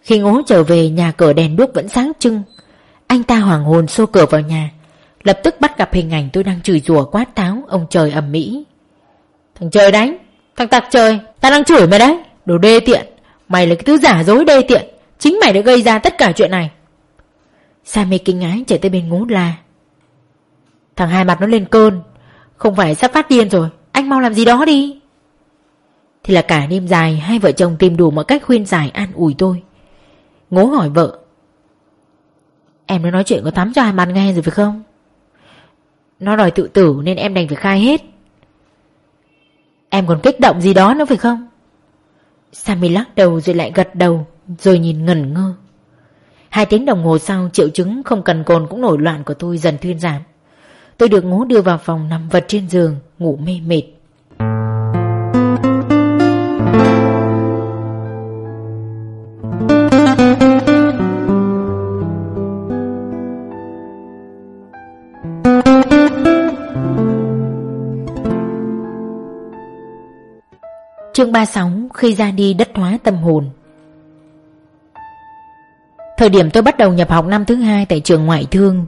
Khi ngố trở về, nhà cửa đèn đuốc vẫn sáng trưng. Anh ta hoàng hồn xô cửa vào nhà. Lập tức bắt gặp hình ảnh tôi đang chửi rủa quát tháo Ông trời ẩm mỹ Thằng trời đánh! Thằng tặc trời, Ta đang chửi mày đấy. Đồ đê tiện, Mày là cái thứ giả dối đê tiện. Chính mày đã gây ra tất cả chuyện này. Sammy kinh ái chạy tới bên ngũ la. Thằng hai mặt nó lên cơn. Không phải sắp phát điên rồi. Anh mau làm gì đó đi. Thì là cả đêm dài, Hai vợ chồng tìm đủ mọi cách khuyên giải an ủi tôi. Ngố hỏi vợ. Em đã nói chuyện có tắm cho hai mặt nghe rồi phải không? Nó đòi tự tử Nên em đành phải khai hết. Em còn kích động gì đó nữa phải không? Sammy lắc đầu rồi lại gật đầu, Rồi nhìn ngẩn ngơ. Hai tiếng đồng hồ sau, triệu chứng không cần cồn cũng nổi loạn của tôi dần thuyên giảm. Tôi được ngố đưa vào phòng nằm vật trên giường, Ngủ mê mệt. Chương 36 khi ra đi đất hóa tâm hồn. Thời điểm tôi bắt đầu nhập học năm thứ hai tại trường ngoại thương,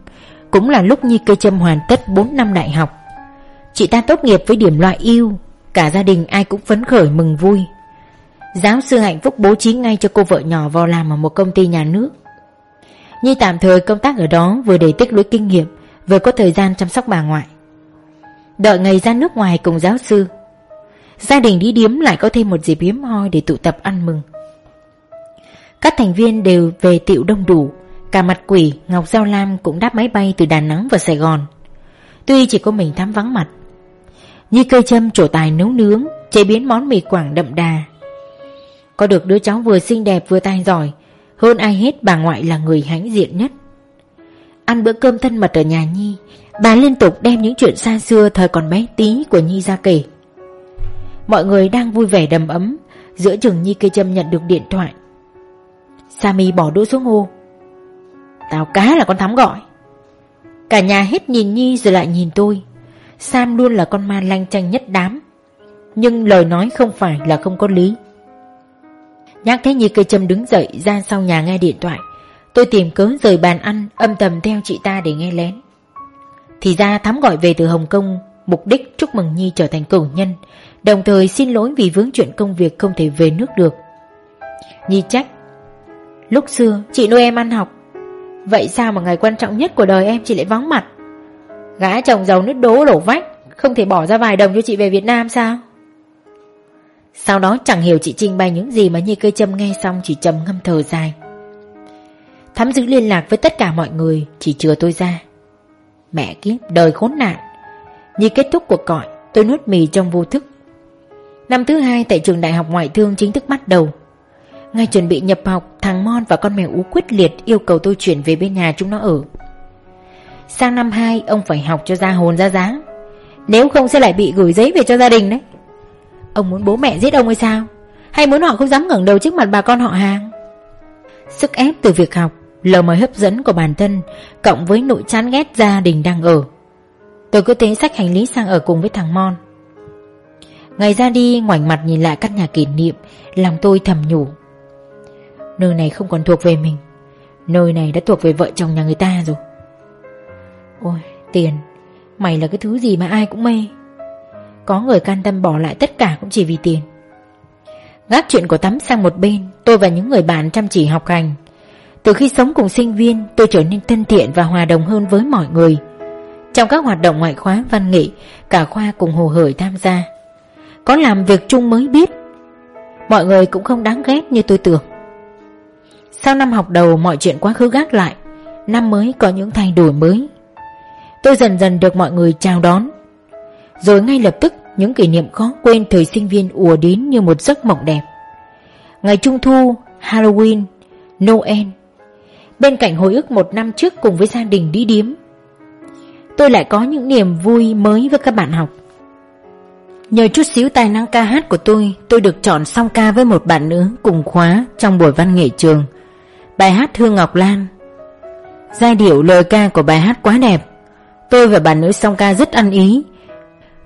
Cũng là lúc Nhi Cây Trâm hoàn tất 4 năm đại học. Chị ta tốt nghiệp với điểm loại yêu, Cả gia đình ai cũng phấn khởi mừng vui. Giáo sư hạnh phúc bố trí ngay cho cô vợ nhỏ vào làm ở một công ty nhà nước. Nhi tạm thời công tác ở đó vừa để tích lũy kinh nghiệm, Vừa có thời gian chăm sóc bà ngoại. Đợi ngày ra nước ngoài cùng giáo sư Gia đình đi điếm lại có thêm một dịp hiếm hoi để tụ tập ăn mừng. Các thành viên đều về tiệu đông đủ. Cả mặt quỷ, Ngọc Giao Lam cũng đáp máy bay từ Đà Nẵng vào Sài Gòn. Tuy chỉ có mình thám vắng mặt, Như cây châm trổ tài nấu nướng, Chế biến món mì quảng đậm đà. Có được đứa cháu vừa xinh đẹp vừa tài giỏi, Hơn ai hết bà ngoại là người hãnh diện nhất. Ăn bữa cơm thân mật ở nhà Nhi, Bà liên tục đem những chuyện xa xưa thời còn bé tí của Nhi ra kể. Mọi người đang vui vẻ đầm ấm. Giữa chừng Nhi cây châm nhận được điện thoại. Sami bỏ đũa xuống hô. Tao cá là con thắm gọi. Cả nhà hết nhìn Nhi rồi lại nhìn tôi. Sam luôn là con ma lanh chanh nhất đám. Nhưng lời nói không phải là không có lý. Nhắc thấy Nhi cây châm đứng dậy ra sau nhà nghe điện thoại, Tôi tìm cớ rời bàn ăn, âm thầm theo chị ta để nghe lén. Thì ra Thắm gọi về từ Hồng Kông, Mục đích chúc mừng Nhi trở thành cử nhân. Đồng thời xin lỗi vì vướng chuyện công việc không thể về nước được. Nhi trách. Lúc xưa, chị nuôi em ăn học. Vậy sao mà ngày quan trọng nhất của đời em chị lại vắng mặt? Gã chồng giàu nứt đố đổ vách, Không thể bỏ ra vài đồng cho chị về Việt Nam sao? Sau đó chẳng hiểu chị trình bày những gì Mà Nhi cây châm nghe xong chỉ trầm ngâm thở dài. Thắm giữ liên lạc với tất cả mọi người, Chỉ chừa tôi ra. Mẹ kiếp, đời khốn nạn. Nhi kết thúc cuộc gọi, Tôi nuốt mì trong vô thức. Năm thứ hai tại trường đại học ngoại thương chính thức bắt đầu. Ngay chuẩn bị nhập học, Thằng Mon và con mèo ú quyết liệt Yêu cầu tôi chuyển về bên nhà chúng nó ở. Sang năm 2 Ông phải học cho ra hồn ra dáng Nếu không sẽ lại bị gửi giấy về cho gia đình đấy. Ông muốn bố mẹ giết ông hay sao? Hay muốn họ không dám ngẩng đầu trước mặt bà con họ hàng? Sức ép từ việc học, lờ mời hấp dẫn của bản thân, Cộng với nỗi chán ghét gia đình đang ở. Tôi cứ thế sách hành lý sang ở cùng với thằng Mon. Ngày ra đi, ngoảnh mặt nhìn lại căn nhà kỷ niệm, Lòng tôi thầm nhủ. Nơi này không còn thuộc về mình. Nơi này đã thuộc về vợ chồng nhà người ta rồi. Ôi, tiền, Mày là cái thứ gì mà ai cũng mê? Có người can tâm bỏ lại tất cả cũng chỉ vì tiền. Gác chuyện của tắm sang một bên, Tôi và những người bạn chăm chỉ học hành. Từ khi sống cùng sinh viên, Tôi trở nên thân thiện và hòa đồng hơn với mọi người. Trong các hoạt động ngoại khóa, văn nghệ, Cả khoa cùng hồ hởi tham gia có làm việc chung mới biết. Mọi người cũng không đáng ghét như tôi tưởng. Sau năm học đầu mọi chuyện quá khứ gác lại Năm mới có những thay đổi mới. Tôi dần dần được mọi người chào đón. Rồi ngay lập tức những kỷ niệm khó quên thời sinh viên ùa đến như một giấc mộng đẹp. Ngày Trung Thu, Halloween, Noel. Bên cạnh hồi ức một năm trước cùng với gia đình đi điếm Tôi lại có những niềm vui mới với các bạn học. Nhờ chút xíu tài năng ca hát của tôi Tôi được chọn song ca với một bạn nữ cùng khóa trong buổi văn nghệ trường. Bài hát Hương Ngọc Lan. Giai điệu lời ca của bài hát quá đẹp. Tôi và bạn nữ song ca rất ăn ý.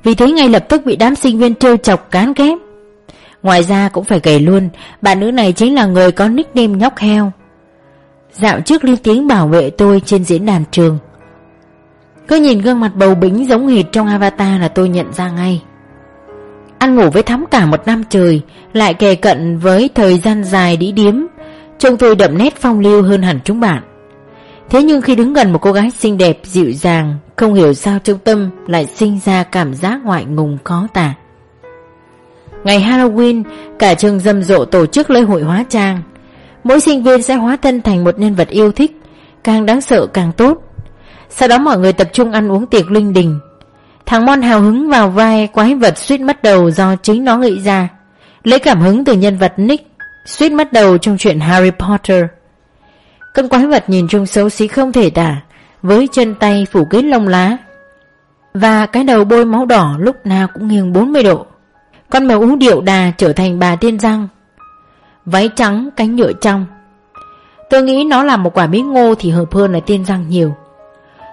Vì thế ngay lập tức bị đám sinh viên trêu chọc cán ghép. Ngoài ra cũng phải kể luôn, Bạn nữ này chính là người có nickname nhóc heo. Dạo trước lên tiếng bảo vệ tôi trên diễn đàn trường. Cứ nhìn gương mặt bầu bính giống hệt trong avatar là tôi nhận ra ngay. Ăn ngủ với thắm cả một năm trời, Lại kề cận với thời gian dài đĩ điếm, Trông tôi đậm nét phong lưu hơn hẳn chúng bạn. Thế nhưng khi đứng gần một cô gái xinh đẹp, dịu dàng, Không hiểu sao trong tâm lại sinh ra cảm giác ngoại ngùng khó tả. Ngày Halloween, Cả trường rầm rộ tổ chức lễ hội hóa trang. Mỗi sinh viên sẽ hóa thân thành một nhân vật yêu thích, Càng đáng sợ càng tốt. Sau đó mọi người tập trung ăn uống tiệc linh đình Thằng Mon hào hứng vào vai quái vật suýt mất đầu do chính nó nghĩ ra. Lấy cảm hứng từ nhân vật Nick, Suýt mất đầu trong chuyện Harry Potter. Con quái vật nhìn trông xấu xí không thể tả, Với chân tay phủ kết lông lá. Và cái đầu bôi máu đỏ lúc nào cũng nghiêng 40 độ. Con mèo ú điệu đà trở thành bà tiên răng Váy trắng, cánh nhựa trong. Tôi nghĩ nó là một quả bí ngô thì hợp hơn là tiên răng nhiều.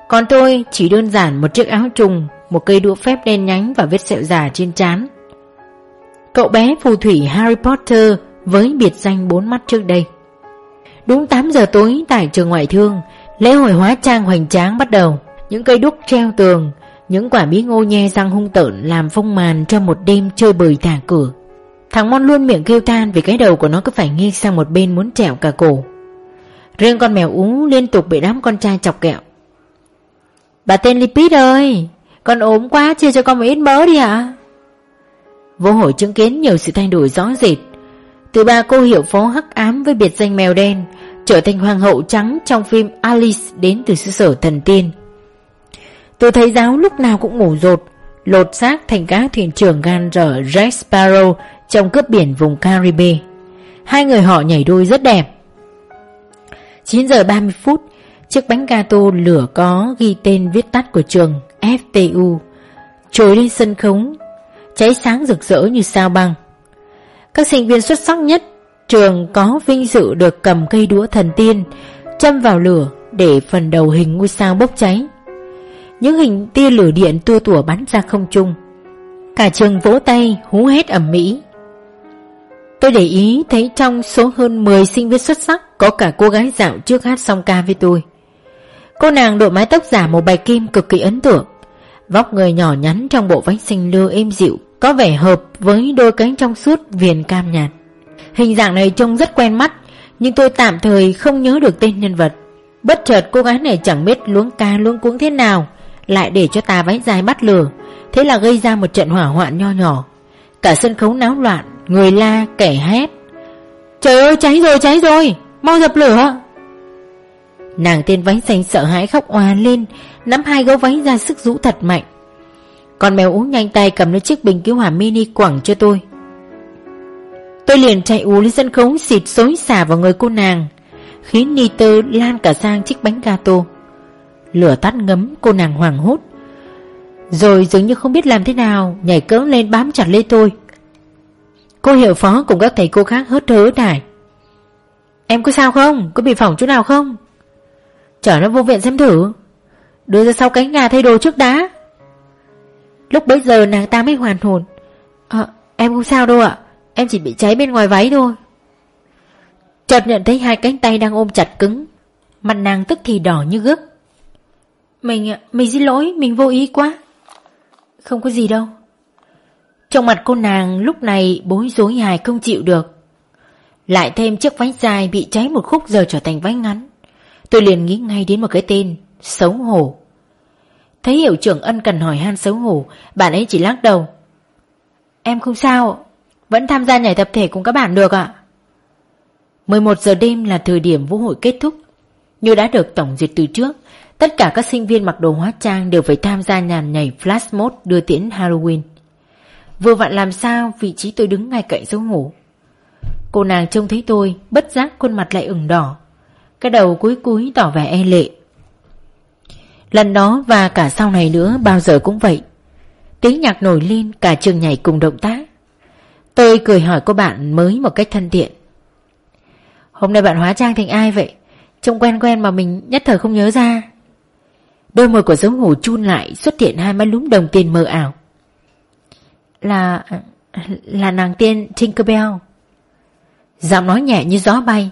Còn tôi chỉ đơn giản một chiếc áo trùng một cây đũa phép đen nhánh và vết sẹo già trên trán. Cậu bé phù thủy Harry Potter với biệt danh bốn mắt trước đây. Đúng 8 giờ tối tại trường ngoại thương, Lễ hội hóa trang hoành tráng bắt đầu. Những cây đúc treo tường, Những quả bí ngô nhe răng hung tợn Làm phong màn cho một đêm chơi bời thả cửa. Thằng Mon luôn miệng kêu than Vì cái đầu của nó cứ phải nghiêng sang một bên muốn trẹo cả cổ. Riêng con mèo ú liên tục bị đám con trai chọc kẹo. Bà tên Lipid ơi! Con ốm quá chia cho con một ít mỡ đi ạ Vô hội chứng kiến nhiều sự thay đổi rõ rệt Từ ba cô hiệu phố hắc ám với biệt danh mèo đen trở thành hoàng hậu trắng trong phim Alice đến từ xứ sở thần tiên. Tôi thấy giáo lúc nào cũng ngủ rột, lột xác thành các thuyền trưởng gan rở Jack Sparrow trong cướp biển vùng Caribe. Hai người họ nhảy đôi rất đẹp. 9 giờ 30 phút, chiếc bánh gato lửa có ghi tên viết tắt của trường FTU trồi lên sân khấu, cháy sáng rực rỡ như sao băng. Các sinh viên xuất sắc nhất trường có vinh dự được cầm cây đũa thần tiên châm vào lửa để phần đầu hình ngôi sao bốc cháy. Những hình tia lửa điện tua tủa bắn ra không trung. Cả trường vỗ tay hú hét ẩm mỹ. Tôi để ý thấy trong số hơn 10 sinh viên xuất sắc có cả cô gái dạo trước hát song ca với tôi. Cô nàng đội mái tóc giả màu bạch kim cực kỳ ấn tượng. Vóc người nhỏ nhắn trong bộ váy xanh lưa êm dịu, có vẻ hợp với đôi cánh trong suốt viền cam nhạt. Hình dạng này trông rất quen mắt, nhưng tôi tạm thời không nhớ được tên nhân vật. Bất chợt cô gái này chẳng biết luống ca luống cuống thế nào, lại để cho ta váy dài bắt lửa thế là gây ra một trận hỏa hoạn nho nhỏ. Cả sân khấu náo loạn, người la kẻ hét. Trời ơi, cháy rồi cháy rồi mau dập lửa. Nàng tên váy xanh sợ hãi khóc oà lên, Nắm hai gấu váy ra sức rũ thật mạnh. Con mèo uống nhanh tay cầm lấy chiếc bình cứu hỏa mini quẳng cho tôi. Tôi liền chạy ù lên sân khấu xịt xối xả vào người cô nàng, Khiến nitơ lan cả sang chiếc bánh gato. Lửa tắt ngấm, cô nàng hoảng hốt. Rồi dường như không biết làm thế nào, Nhảy cỡ lên bám chặt lấy tôi. Cô hiệu phó cùng các thầy cô khác hớt hớ đài Em có sao không? Có bị phỏng chỗ nào không? Chở nó vô viện xem thử. Đưa ra sau cánh nhà thay đồ trước đã. Lúc bấy giờ nàng ta mới hoàn hồn. À, Em không sao đâu ạ. Em chỉ bị cháy bên ngoài váy thôi. Chợt nhận thấy hai cánh tay đang ôm chặt cứng. Mặt nàng tức thì đỏ như gấp Mình, mình xin lỗi Mình vô ý quá. Không có gì đâu. Trong mặt cô nàng lúc này bối rối hài không chịu được. Lại thêm chiếc váy dài bị cháy một khúc giờ trở thành váy ngắn. Tôi liền nghĩ ngay đến một cái tên, Xấu hổ. Thấy hiệu trưởng ân cần hỏi han xấu hổ, Bạn ấy chỉ lắc đầu. Em không sao, Vẫn tham gia nhảy tập thể cùng các bạn được ạ. 11 giờ đêm là thời điểm vũ hội kết thúc. Như đã được tổng duyệt từ trước, Tất cả các sinh viên mặc đồ hóa trang Đều phải tham gia nhàn nhảy flash mode Đưa tiễn Halloween. Vừa vặn làm sao, vị trí tôi đứng ngay cạnh xấu hổ. Cô nàng trông thấy tôi, Bất giác khuôn mặt lại ửng đỏ cái đầu cúi cúi tỏ vẻ e lệ. Lần đó và cả sau này nữa, Bao giờ cũng vậy. Tiếng nhạc nổi lên, cả trường nhảy cùng động tác. Tôi cười hỏi cô bạn mới một cách thân thiện. Hôm nay bạn hóa trang thành ai vậy? Trông quen quen mà mình nhất thời không nhớ ra. Đôi môi của giống hổ chun lại, Xuất hiện hai mắt lúm đồng tiền mờ ảo. Là Là nàng tiên Tinkerbell. Giọng nói nhẹ như gió bay.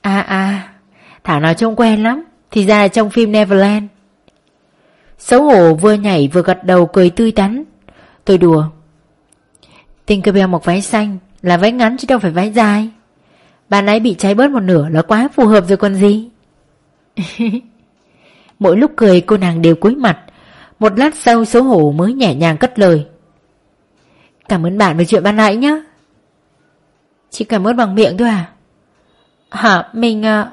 À à. Thảo nói trông quen lắm Thì ra là trong phim Neverland. Xấu hổ vừa nhảy vừa gật đầu cười tươi tắn. Tôi đùa. Tinkerbell một váy xanh Là váy ngắn chứ đâu phải váy dài. Bạn ấy bị cháy bớt một nửa là quá phù hợp rồi còn gì. Mỗi lúc cười cô nàng đều cúi mặt. Một lát sau xấu hổ mới nhẹ nhàng cất lời. Cảm ơn bạn về chuyện ban nãy nhé Chỉ cảm ơn bằng miệng thôi à? Hả mình à,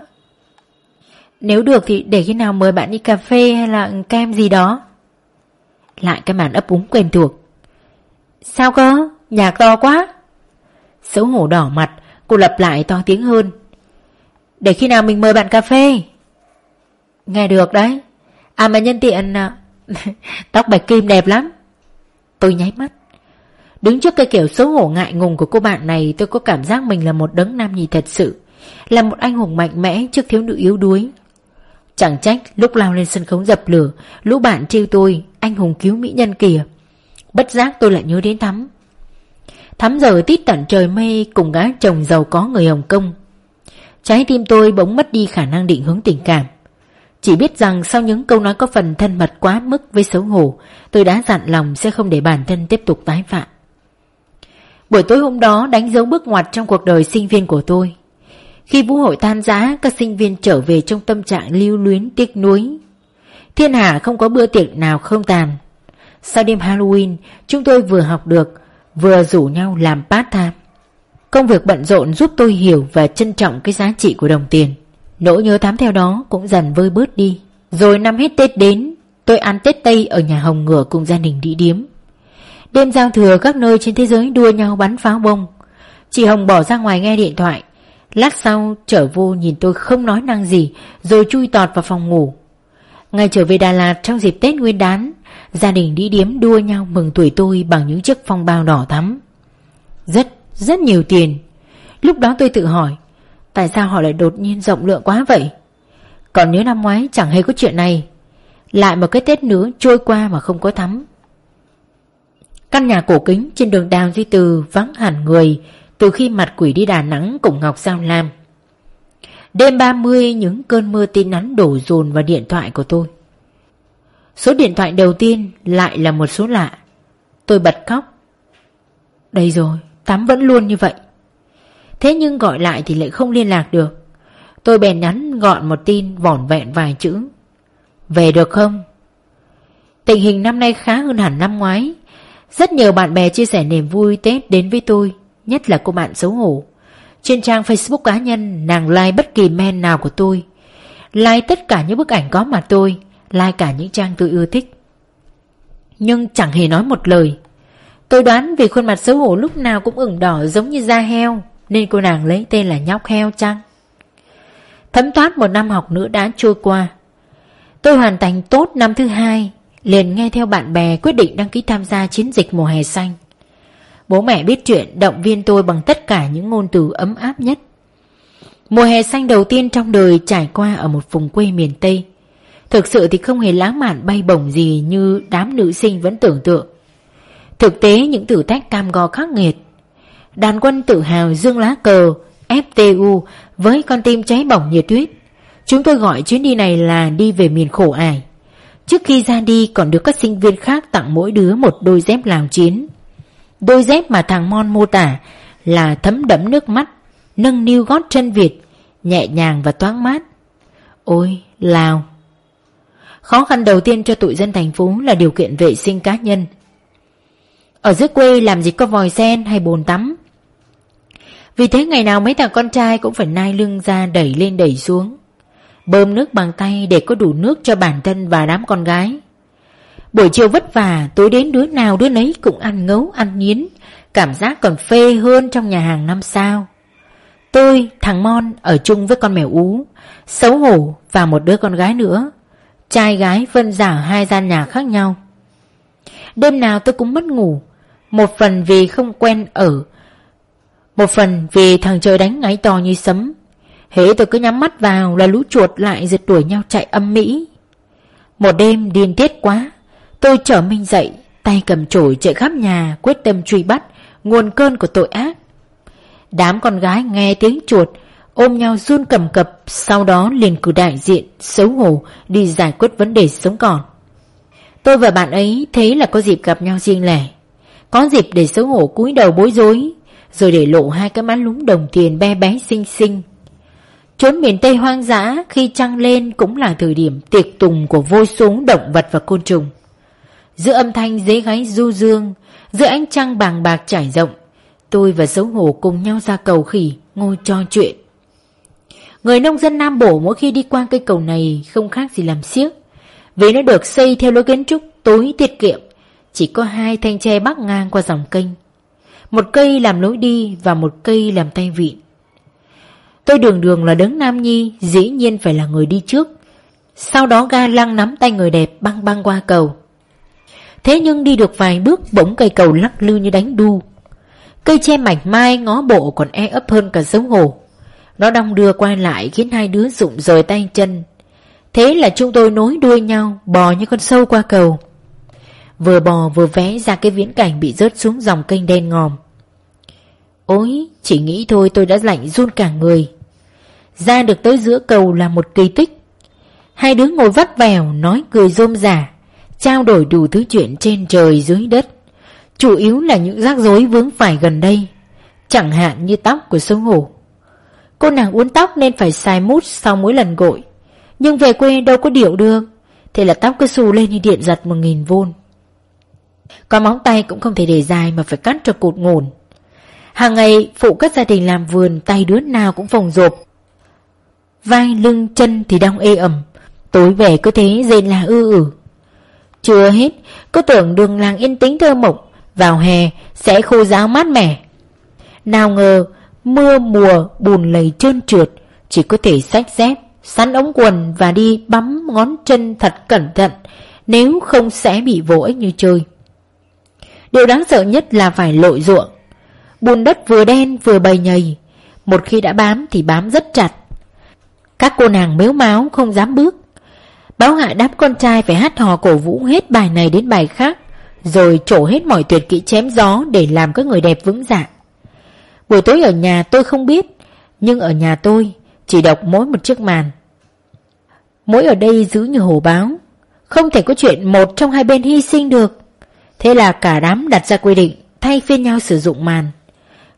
nếu được thì để khi nào mời bạn đi cà phê hay là kem gì đó. Lại cái màn ấp úng quen thuộc. Sao cơ? Nhạc to quá. Xấu hổ đỏ mặt, Cô lặp lại to tiếng hơn. Để khi nào mình mời bạn cà phê? Nghe được đấy. À mà nhân tiện à, Tóc bạch kim đẹp lắm. Tôi nháy mắt. Đứng trước cái kiểu xấu hổ ngại ngùng của cô bạn này, Tôi có cảm giác mình là một đấng nam nhi thật sự, Là một anh hùng mạnh mẽ trước thiếu nữ yếu đuối. Chẳng trách lúc lao lên sân khấu dập lửa, Lũ bạn trêu tôi, Anh hùng cứu mỹ nhân kìa. Bất giác tôi lại nhớ đến Thắm. Thắm giờ tít tận trời mây Cùng gã chồng giàu có người Hồng Kông. Trái tim tôi bỗng mất đi khả năng định hướng tình cảm. Chỉ biết rằng sau những câu nói có phần thân mật quá mức với xấu hổ, Tôi đã dặn lòng sẽ không để bản thân tiếp tục tái phạm. Buổi tối hôm đó đánh dấu bước ngoặt trong cuộc đời sinh viên của tôi khi vũ hội tan giá, các sinh viên trở về trong tâm trạng lưu luyến tiếc nuối. Thiên hạ không có bữa tiệc nào không tàn. Sau đêm Halloween, chúng tôi vừa học được, vừa rủ nhau làm part time. Công việc bận rộn giúp tôi hiểu và trân trọng cái giá trị của đồng tiền. Nỗi nhớ thám theo đó cũng dần vơi bớt đi Rồi năm hết Tết đến Tôi ăn Tết Tây ở nhà Hồng Ngựa cùng gia đình đi điếm Đêm giao thừa các nơi trên thế giới đua nhau bắn pháo bông Chị Hồng bỏ ra ngoài nghe điện thoại Lát sau trở vô nhìn tôi không nói năng gì Rồi chui tọt vào phòng ngủ. Ngày trở về Đà Lạt trong dịp Tết Nguyên đán Gia đình đi điếm đua nhau mừng tuổi tôi bằng những chiếc phong bao đỏ thắm. Rất, rất nhiều tiền. Lúc đó tôi tự hỏi Tại sao họ lại đột nhiên rộng lượng quá vậy? Còn nhớ năm ngoái chẳng hề có chuyện này. Lại một cái Tết nữa trôi qua mà không có thắm. Căn nhà cổ kính trên đường đào Duy Từ vắng hẳn người từ khi mặt quỷ đi Đà Nẵng cùng Ngọc Giao Lam. Đêm 30 những cơn mưa tin nhắn đổ dồn vào điện thoại của tôi. Số điện thoại đầu tiên lại là một số lạ. Tôi bật khóc. Đây rồi, tắm vẫn luôn như vậy. Thế nhưng gọi lại thì lại không liên lạc được. Tôi bèn nhắn gọn một tin vỏn vẹn vài chữ. Về được không? Tình hình năm nay khá hơn hẳn năm ngoái. Rất nhiều bạn bè chia sẻ niềm vui Tết đến với tôi. Nhất là cô bạn xấu hổ. Trên trang Facebook cá nhân, Nàng like bất kỳ men nào của tôi. Like tất cả những bức ảnh có mặt tôi, Like cả những trang tôi ưa thích. Nhưng chẳng hề nói một lời. Tôi đoán vì khuôn mặt xấu hổ lúc nào cũng ửng đỏ giống như da heo, Nên cô nàng lấy tên là nhóc heo chăng? Thấm thoát một năm học nữa đã trôi qua. Tôi hoàn thành tốt năm thứ hai, Liền nghe theo bạn bè quyết định đăng ký tham gia chiến dịch mùa hè xanh. Bố mẹ biết chuyện, động viên tôi bằng tất cả những ngôn từ ấm áp nhất Mùa hè xanh đầu tiên trong đời trải qua ở một vùng quê miền Tây Thực sự thì không hề lãng mạn bay bổng gì như đám nữ sinh vẫn tưởng tượng. Thực tế, những thử thách cam go khắc nghiệt. Đàn quân tự hào dương lá cờ FTU với con tim cháy bỏng nhiệt huyết Chúng tôi gọi chuyến đi này là đi về miền khổ ải. Trước khi ra đi còn được các sinh viên khác tặng mỗi đứa một đôi dép lào chiến. Đôi dép mà thằng Mon mô tả là thấm đẫm nước mắt, nâng niu gót chân Việt, nhẹ nhàng và thoáng mát. Ôi, Lào! Khó khăn đầu tiên cho tụi dân thành phố là điều kiện vệ sinh cá nhân. Ở dưới quê làm gì có vòi sen hay bồn tắm. Vì thế ngày nào mấy thằng con trai cũng phải nai lưng ra đẩy lên đẩy xuống. Bơm nước bằng tay để có đủ nước cho bản thân và đám con gái. Buổi chiều vất vả, tối đến đứa nào đứa nấy cũng ăn ngấu ăn nghiến, cảm giác còn phê hơn trong nhà hàng năm sao. Tôi, thằng Mon ở chung với con mèo ú, xấu hổ và một đứa con gái nữa. Trai gái phân giả hai gian nhà khác nhau Đêm nào tôi cũng mất ngủ Một phần vì không quen ở Một phần vì thằng trời đánh ngáy to như sấm Hễ tôi cứ nhắm mắt vào là lũ chuột lại giật đuổi nhau chạy âm mỹ Một đêm điên tiết quá Tôi trở mình dậy Tay cầm chổi chạy khắp nhà Quyết tâm truy bắt Nguồn cơn của tội ác Đám con gái nghe tiếng chuột ôm nhau run cầm cập, sau đó liền cử đại diện, xấu hổ, đi giải quyết vấn đề sống còn. Tôi và bạn ấy thế là có dịp gặp nhau riêng lẻ, có dịp để xấu hổ cúi đầu bối rối, rồi để lộ hai cái mắt lúng đồng tiền be bé xinh xinh. Trốn miền Tây hoang dã khi trăng lên cũng là thời điểm tiệc tùng của vô số động vật và côn trùng. Giữa âm thanh dế gáy du dương, giữa ánh trăng bàng bạc trải rộng, tôi và xấu hổ cùng nhau ra cầu khỉ, ngồi trò chuyện. Người nông dân Nam bổ mỗi khi đi qua cây cầu này không khác gì làm xiếc. Vì nó được xây theo lối kiến trúc tối tiết kiệm, chỉ có hai thanh tre bắc ngang qua dòng kênh. Một cây làm lối đi và một cây làm tay vịn. Tôi đường đường là đấng Nam Nhi, dĩ nhiên phải là người đi trước. Sau đó ga lăng nắm tay người đẹp băng băng qua cầu. Thế nhưng đi được vài bước bỗng cây cầu lắc lư như đánh đu. Cây tre mảnh mai ngó bộ còn e ấp hơn cả dấu hổ. Nó đong đưa qua lại khiến hai đứa rụng rời tay chân. Thế là chúng tôi nối đuôi nhau, bò như con sâu qua cầu. Vừa bò vừa vẽ ra cái viễn cảnh bị rớt xuống dòng kênh đen ngòm. Ôi, chỉ nghĩ thôi tôi đã lạnh run cả người. Ra được tới giữa cầu là một kỳ tích. Hai đứa ngồi vắt vẻo nói cười rôm rả, trao đổi đủ thứ chuyện trên trời dưới đất. Chủ yếu là những rắc rối vướng phải gần đây, chẳng hạn như tóc của sâu hổ. Cô nàng uốn tóc nên phải xài mút sau mỗi lần gội Nhưng về quê đâu có điệu được Thế là tóc cứ xù lên như điện giật một nghìn vôn Còn móng tay cũng không thể để dài mà phải cắt cho cột ngồn Hàng ngày phụ các gia đình làm vườn tay đứa nào cũng phồng rộp Vai lưng chân thì đong ê ẩm Tối về cứ thế dây là ư ử chưa hết Cứ tưởng đường làng yên tĩnh thơ mộng, Vào hè sẽ khô ráo mát mẻ. Nào ngờ, Mưa mùa bùn lầy trơn trượt, Chỉ có thể xách dép Sắn ống quần và đi bấm ngón chân thật cẩn thận, Nếu không sẽ bị vô ích như chơi. Điều đáng sợ nhất là phải lội ruộng. Bùn đất vừa đen vừa bầy nhầy, Một khi đã bám thì bám rất chặt. Các cô nàng mếu máu không dám bước. Báo hại đáp con trai phải hát hò cổ vũ hết bài này đến bài khác Rồi trổ hết mọi tuyệt kỹ chém gió để làm các người đẹp vững dạ. Buổi tối ở nhà tôi không biết Nhưng ở nhà tôi chỉ đọc mỗi một chiếc màn. Mỗi ở đây giữ như hổ báo Không thể có chuyện một trong hai bên hy sinh được. Thế là cả đám đặt ra quy định Thay phiên nhau sử dụng màn.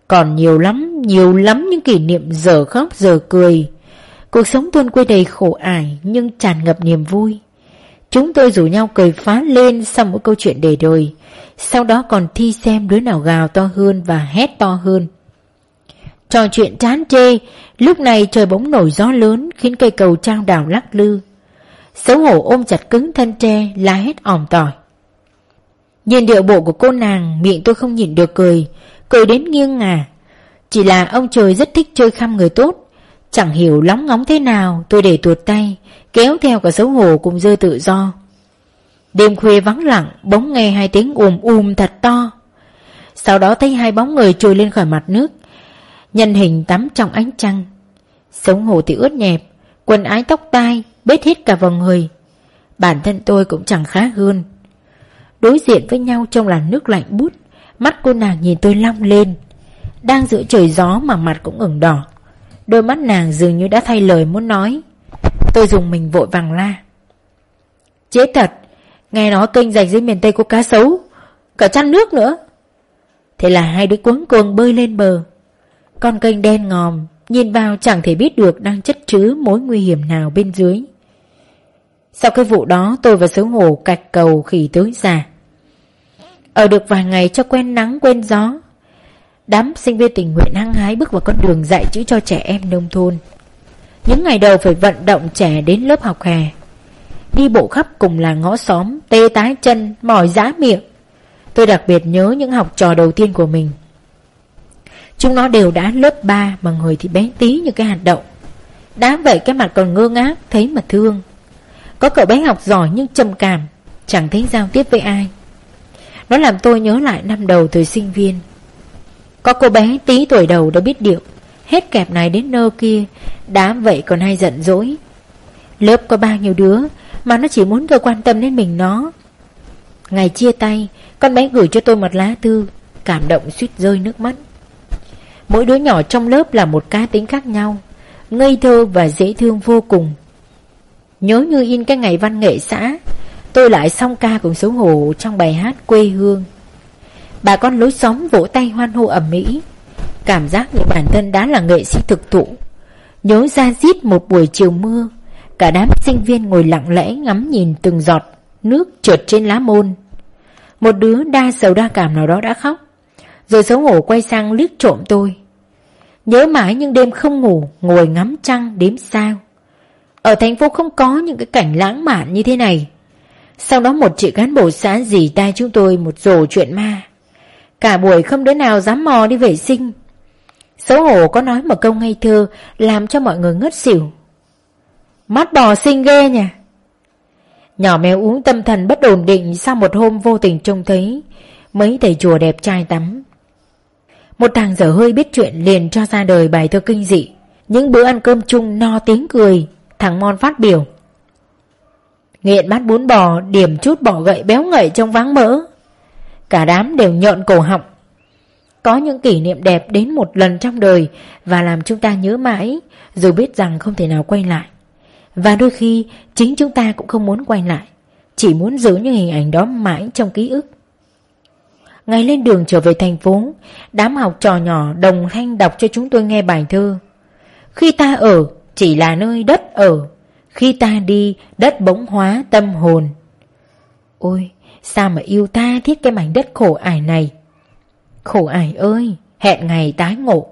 Còn nhiều lắm, nhiều lắm những kỷ niệm giờ khóc giờ cười Cuộc sống thôn quê đầy khổ ải Nhưng tràn ngập niềm vui. Chúng tôi rủ nhau cười phá lên Sau mỗi câu chuyện đề đời Sau đó còn thi xem đứa nào gào to hơn Và hét to hơn. Trò chuyện chán chê, Lúc này trời bỗng nổi gió lớn Khiến cây cầu trao đảo lắc lư. Xấu hổ ôm chặt cứng thân tre, La hét ỏm tỏi. Nhìn điệu bộ của cô nàng, Miệng tôi không nhịn được cười. Cười đến nghiêng ngả. Chỉ là ông trời rất thích chơi khăm người tốt. Chẳng hiểu lóng ngóng thế nào, Tôi để tuột tay, Kéo theo cả xấu hổ cùng rơi tự do. Đêm khuya vắng lặng, Bỗng nghe hai tiếng ùm ùm thật to. Sau đó thấy hai bóng người trồi lên khỏi mặt nước, Nhân hình tắm trong ánh trăng. Sống hồ thì ướt nhẹp, Quần ái tóc tai, Bết hết cả vào người. Bản thân tôi cũng chẳng khá hơn. Đối diện với nhau trong làn nước lạnh bút Mắt cô nàng nhìn tôi long lên. Đang giữa trời gió mà mặt cũng ửng đỏ. Đôi mắt nàng dường như đã thay lời muốn nói. Tôi dùng mình vội vàng la. Chế thật, Nghe nói kênh rạch dưới miền Tây có cá sấu, Cả chăn nước nữa. Thế là hai đứa cuống cuồng bơi lên bờ. Con kênh đen ngòm, Nhìn vào chẳng thể biết được đang chất chứa mối nguy hiểm nào bên dưới. Sau cái vụ đó, tôi và xấu hổ cạch cầu khỉ tới già Ở được vài ngày cho quen nắng, quen gió Đám sinh viên tình nguyện hăng hái bước vào con đường dạy chữ cho trẻ em nông thôn. Những ngày đầu phải vận động trẻ đến lớp học hè. Đi bộ khắp cùng là ngõ xóm Tê tái chân, mỏi giá miệng. Tôi đặc biệt nhớ những học trò đầu tiên của mình. Chúng nó đều đã lớp 3 Mà người thì bé tí như cái hạt đậu. Đã vậy cái mặt còn ngơ ngác Thấy mà thương. Có cậu bé học giỏi nhưng trầm cảm Chẳng thấy giao tiếp với ai. Nó làm tôi nhớ lại năm đầu thời sinh viên. Có cô bé tí tuổi đầu đã biết điệu. Hết kẹp này đến nơ kia Đã vậy còn hay giận dỗi. Lớp có bao nhiêu đứa Mà nó chỉ muốn tôi quan tâm đến mình nó. Ngày chia tay, Con bé gửi cho tôi một lá thư, Cảm động suýt rơi nước mắt. Mỗi đứa nhỏ trong lớp là một cá tính khác nhau, Ngây thơ và dễ thương vô cùng. Nhớ như in cái ngày văn nghệ xã, Tôi lại song ca cùng xấu hổ trong bài hát quê hương. Bà con lối xóm vỗ tay hoan hô ẩm mỹ Cảm giác như bản thân đã là nghệ sĩ thực thụ Nhớ ra giết một buổi chiều mưa, Cả đám sinh viên ngồi lặng lẽ ngắm nhìn từng giọt Nước trượt trên lá môn. Một đứa đa sầu đa cảm nào đó đã khóc, rồi xấu hổ quay sang liếc trộm tôi. Nhớ mãi những đêm không ngủ, Ngồi ngắm trăng đếm sao. Ở thành phố không có những cái cảnh lãng mạn như thế này. Sau đó một chị cán bộ xã dì tai chúng tôi Một rổ chuyện ma. Cả buổi không đứa nào dám mò đi vệ sinh. Xấu hổ có nói một câu ngây thơ, Làm cho mọi người ngất xỉu. Mắt bò xinh ghê nhỉ? Nhỏ mèo uống tâm thần bất ổn định Sau một hôm vô tình trông thấy, Mấy thầy chùa đẹp trai tắm. Một thằng dở hơi biết chuyện liền cho ra đời bài thơ kinh dị. Những bữa ăn cơm chung no tiếng cười, Thằng Mon phát biểu. Nghiện bát bún bò, Điểm chút bỏ gậy béo ngậy trong váng mỡ. Cả đám đều nhợn cổ họng. Có những kỷ niệm đẹp đến một lần trong đời Và làm chúng ta nhớ mãi, Dù biết rằng không thể nào quay lại. Và đôi khi, chính chúng ta cũng không muốn quay lại, Chỉ muốn giữ những hình ảnh đó mãi trong ký ức. Ngày lên đường trở về thành phố, Đám học trò nhỏ đồng thanh đọc cho chúng tôi nghe bài thơ. Khi ta ở, chỉ là nơi đất ở. Khi ta đi, đất bỗng hóa tâm hồn. Ôi Sao mà yêu ta thiết cái mảnh đất khổ ải này? Khổ ải ơi Hẹn ngày tái ngộ.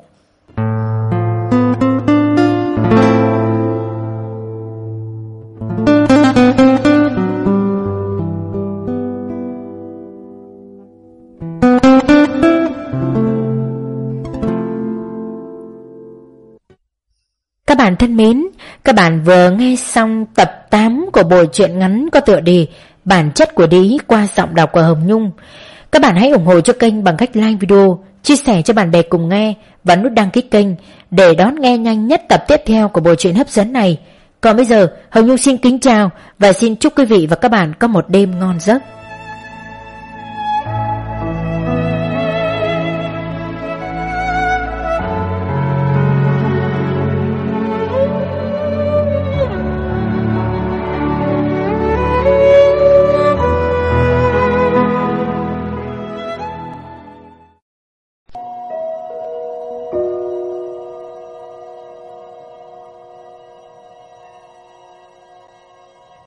Các bạn thân mến, các bạn vừa nghe xong tập 8 của bộ truyện ngắn có tựa đề Bản chất của đế qua giọng đọc của Hồng Nhung. Các bạn hãy ủng hộ cho kênh bằng cách like video, chia sẻ cho bạn bè cùng nghe và nút đăng ký kênh để đón nghe nhanh nhất tập tiếp theo của bộ truyện hấp dẫn này. Còn bây giờ, Hồng Nhung xin kính chào và xin chúc quý vị và các bạn có một đêm ngon giấc.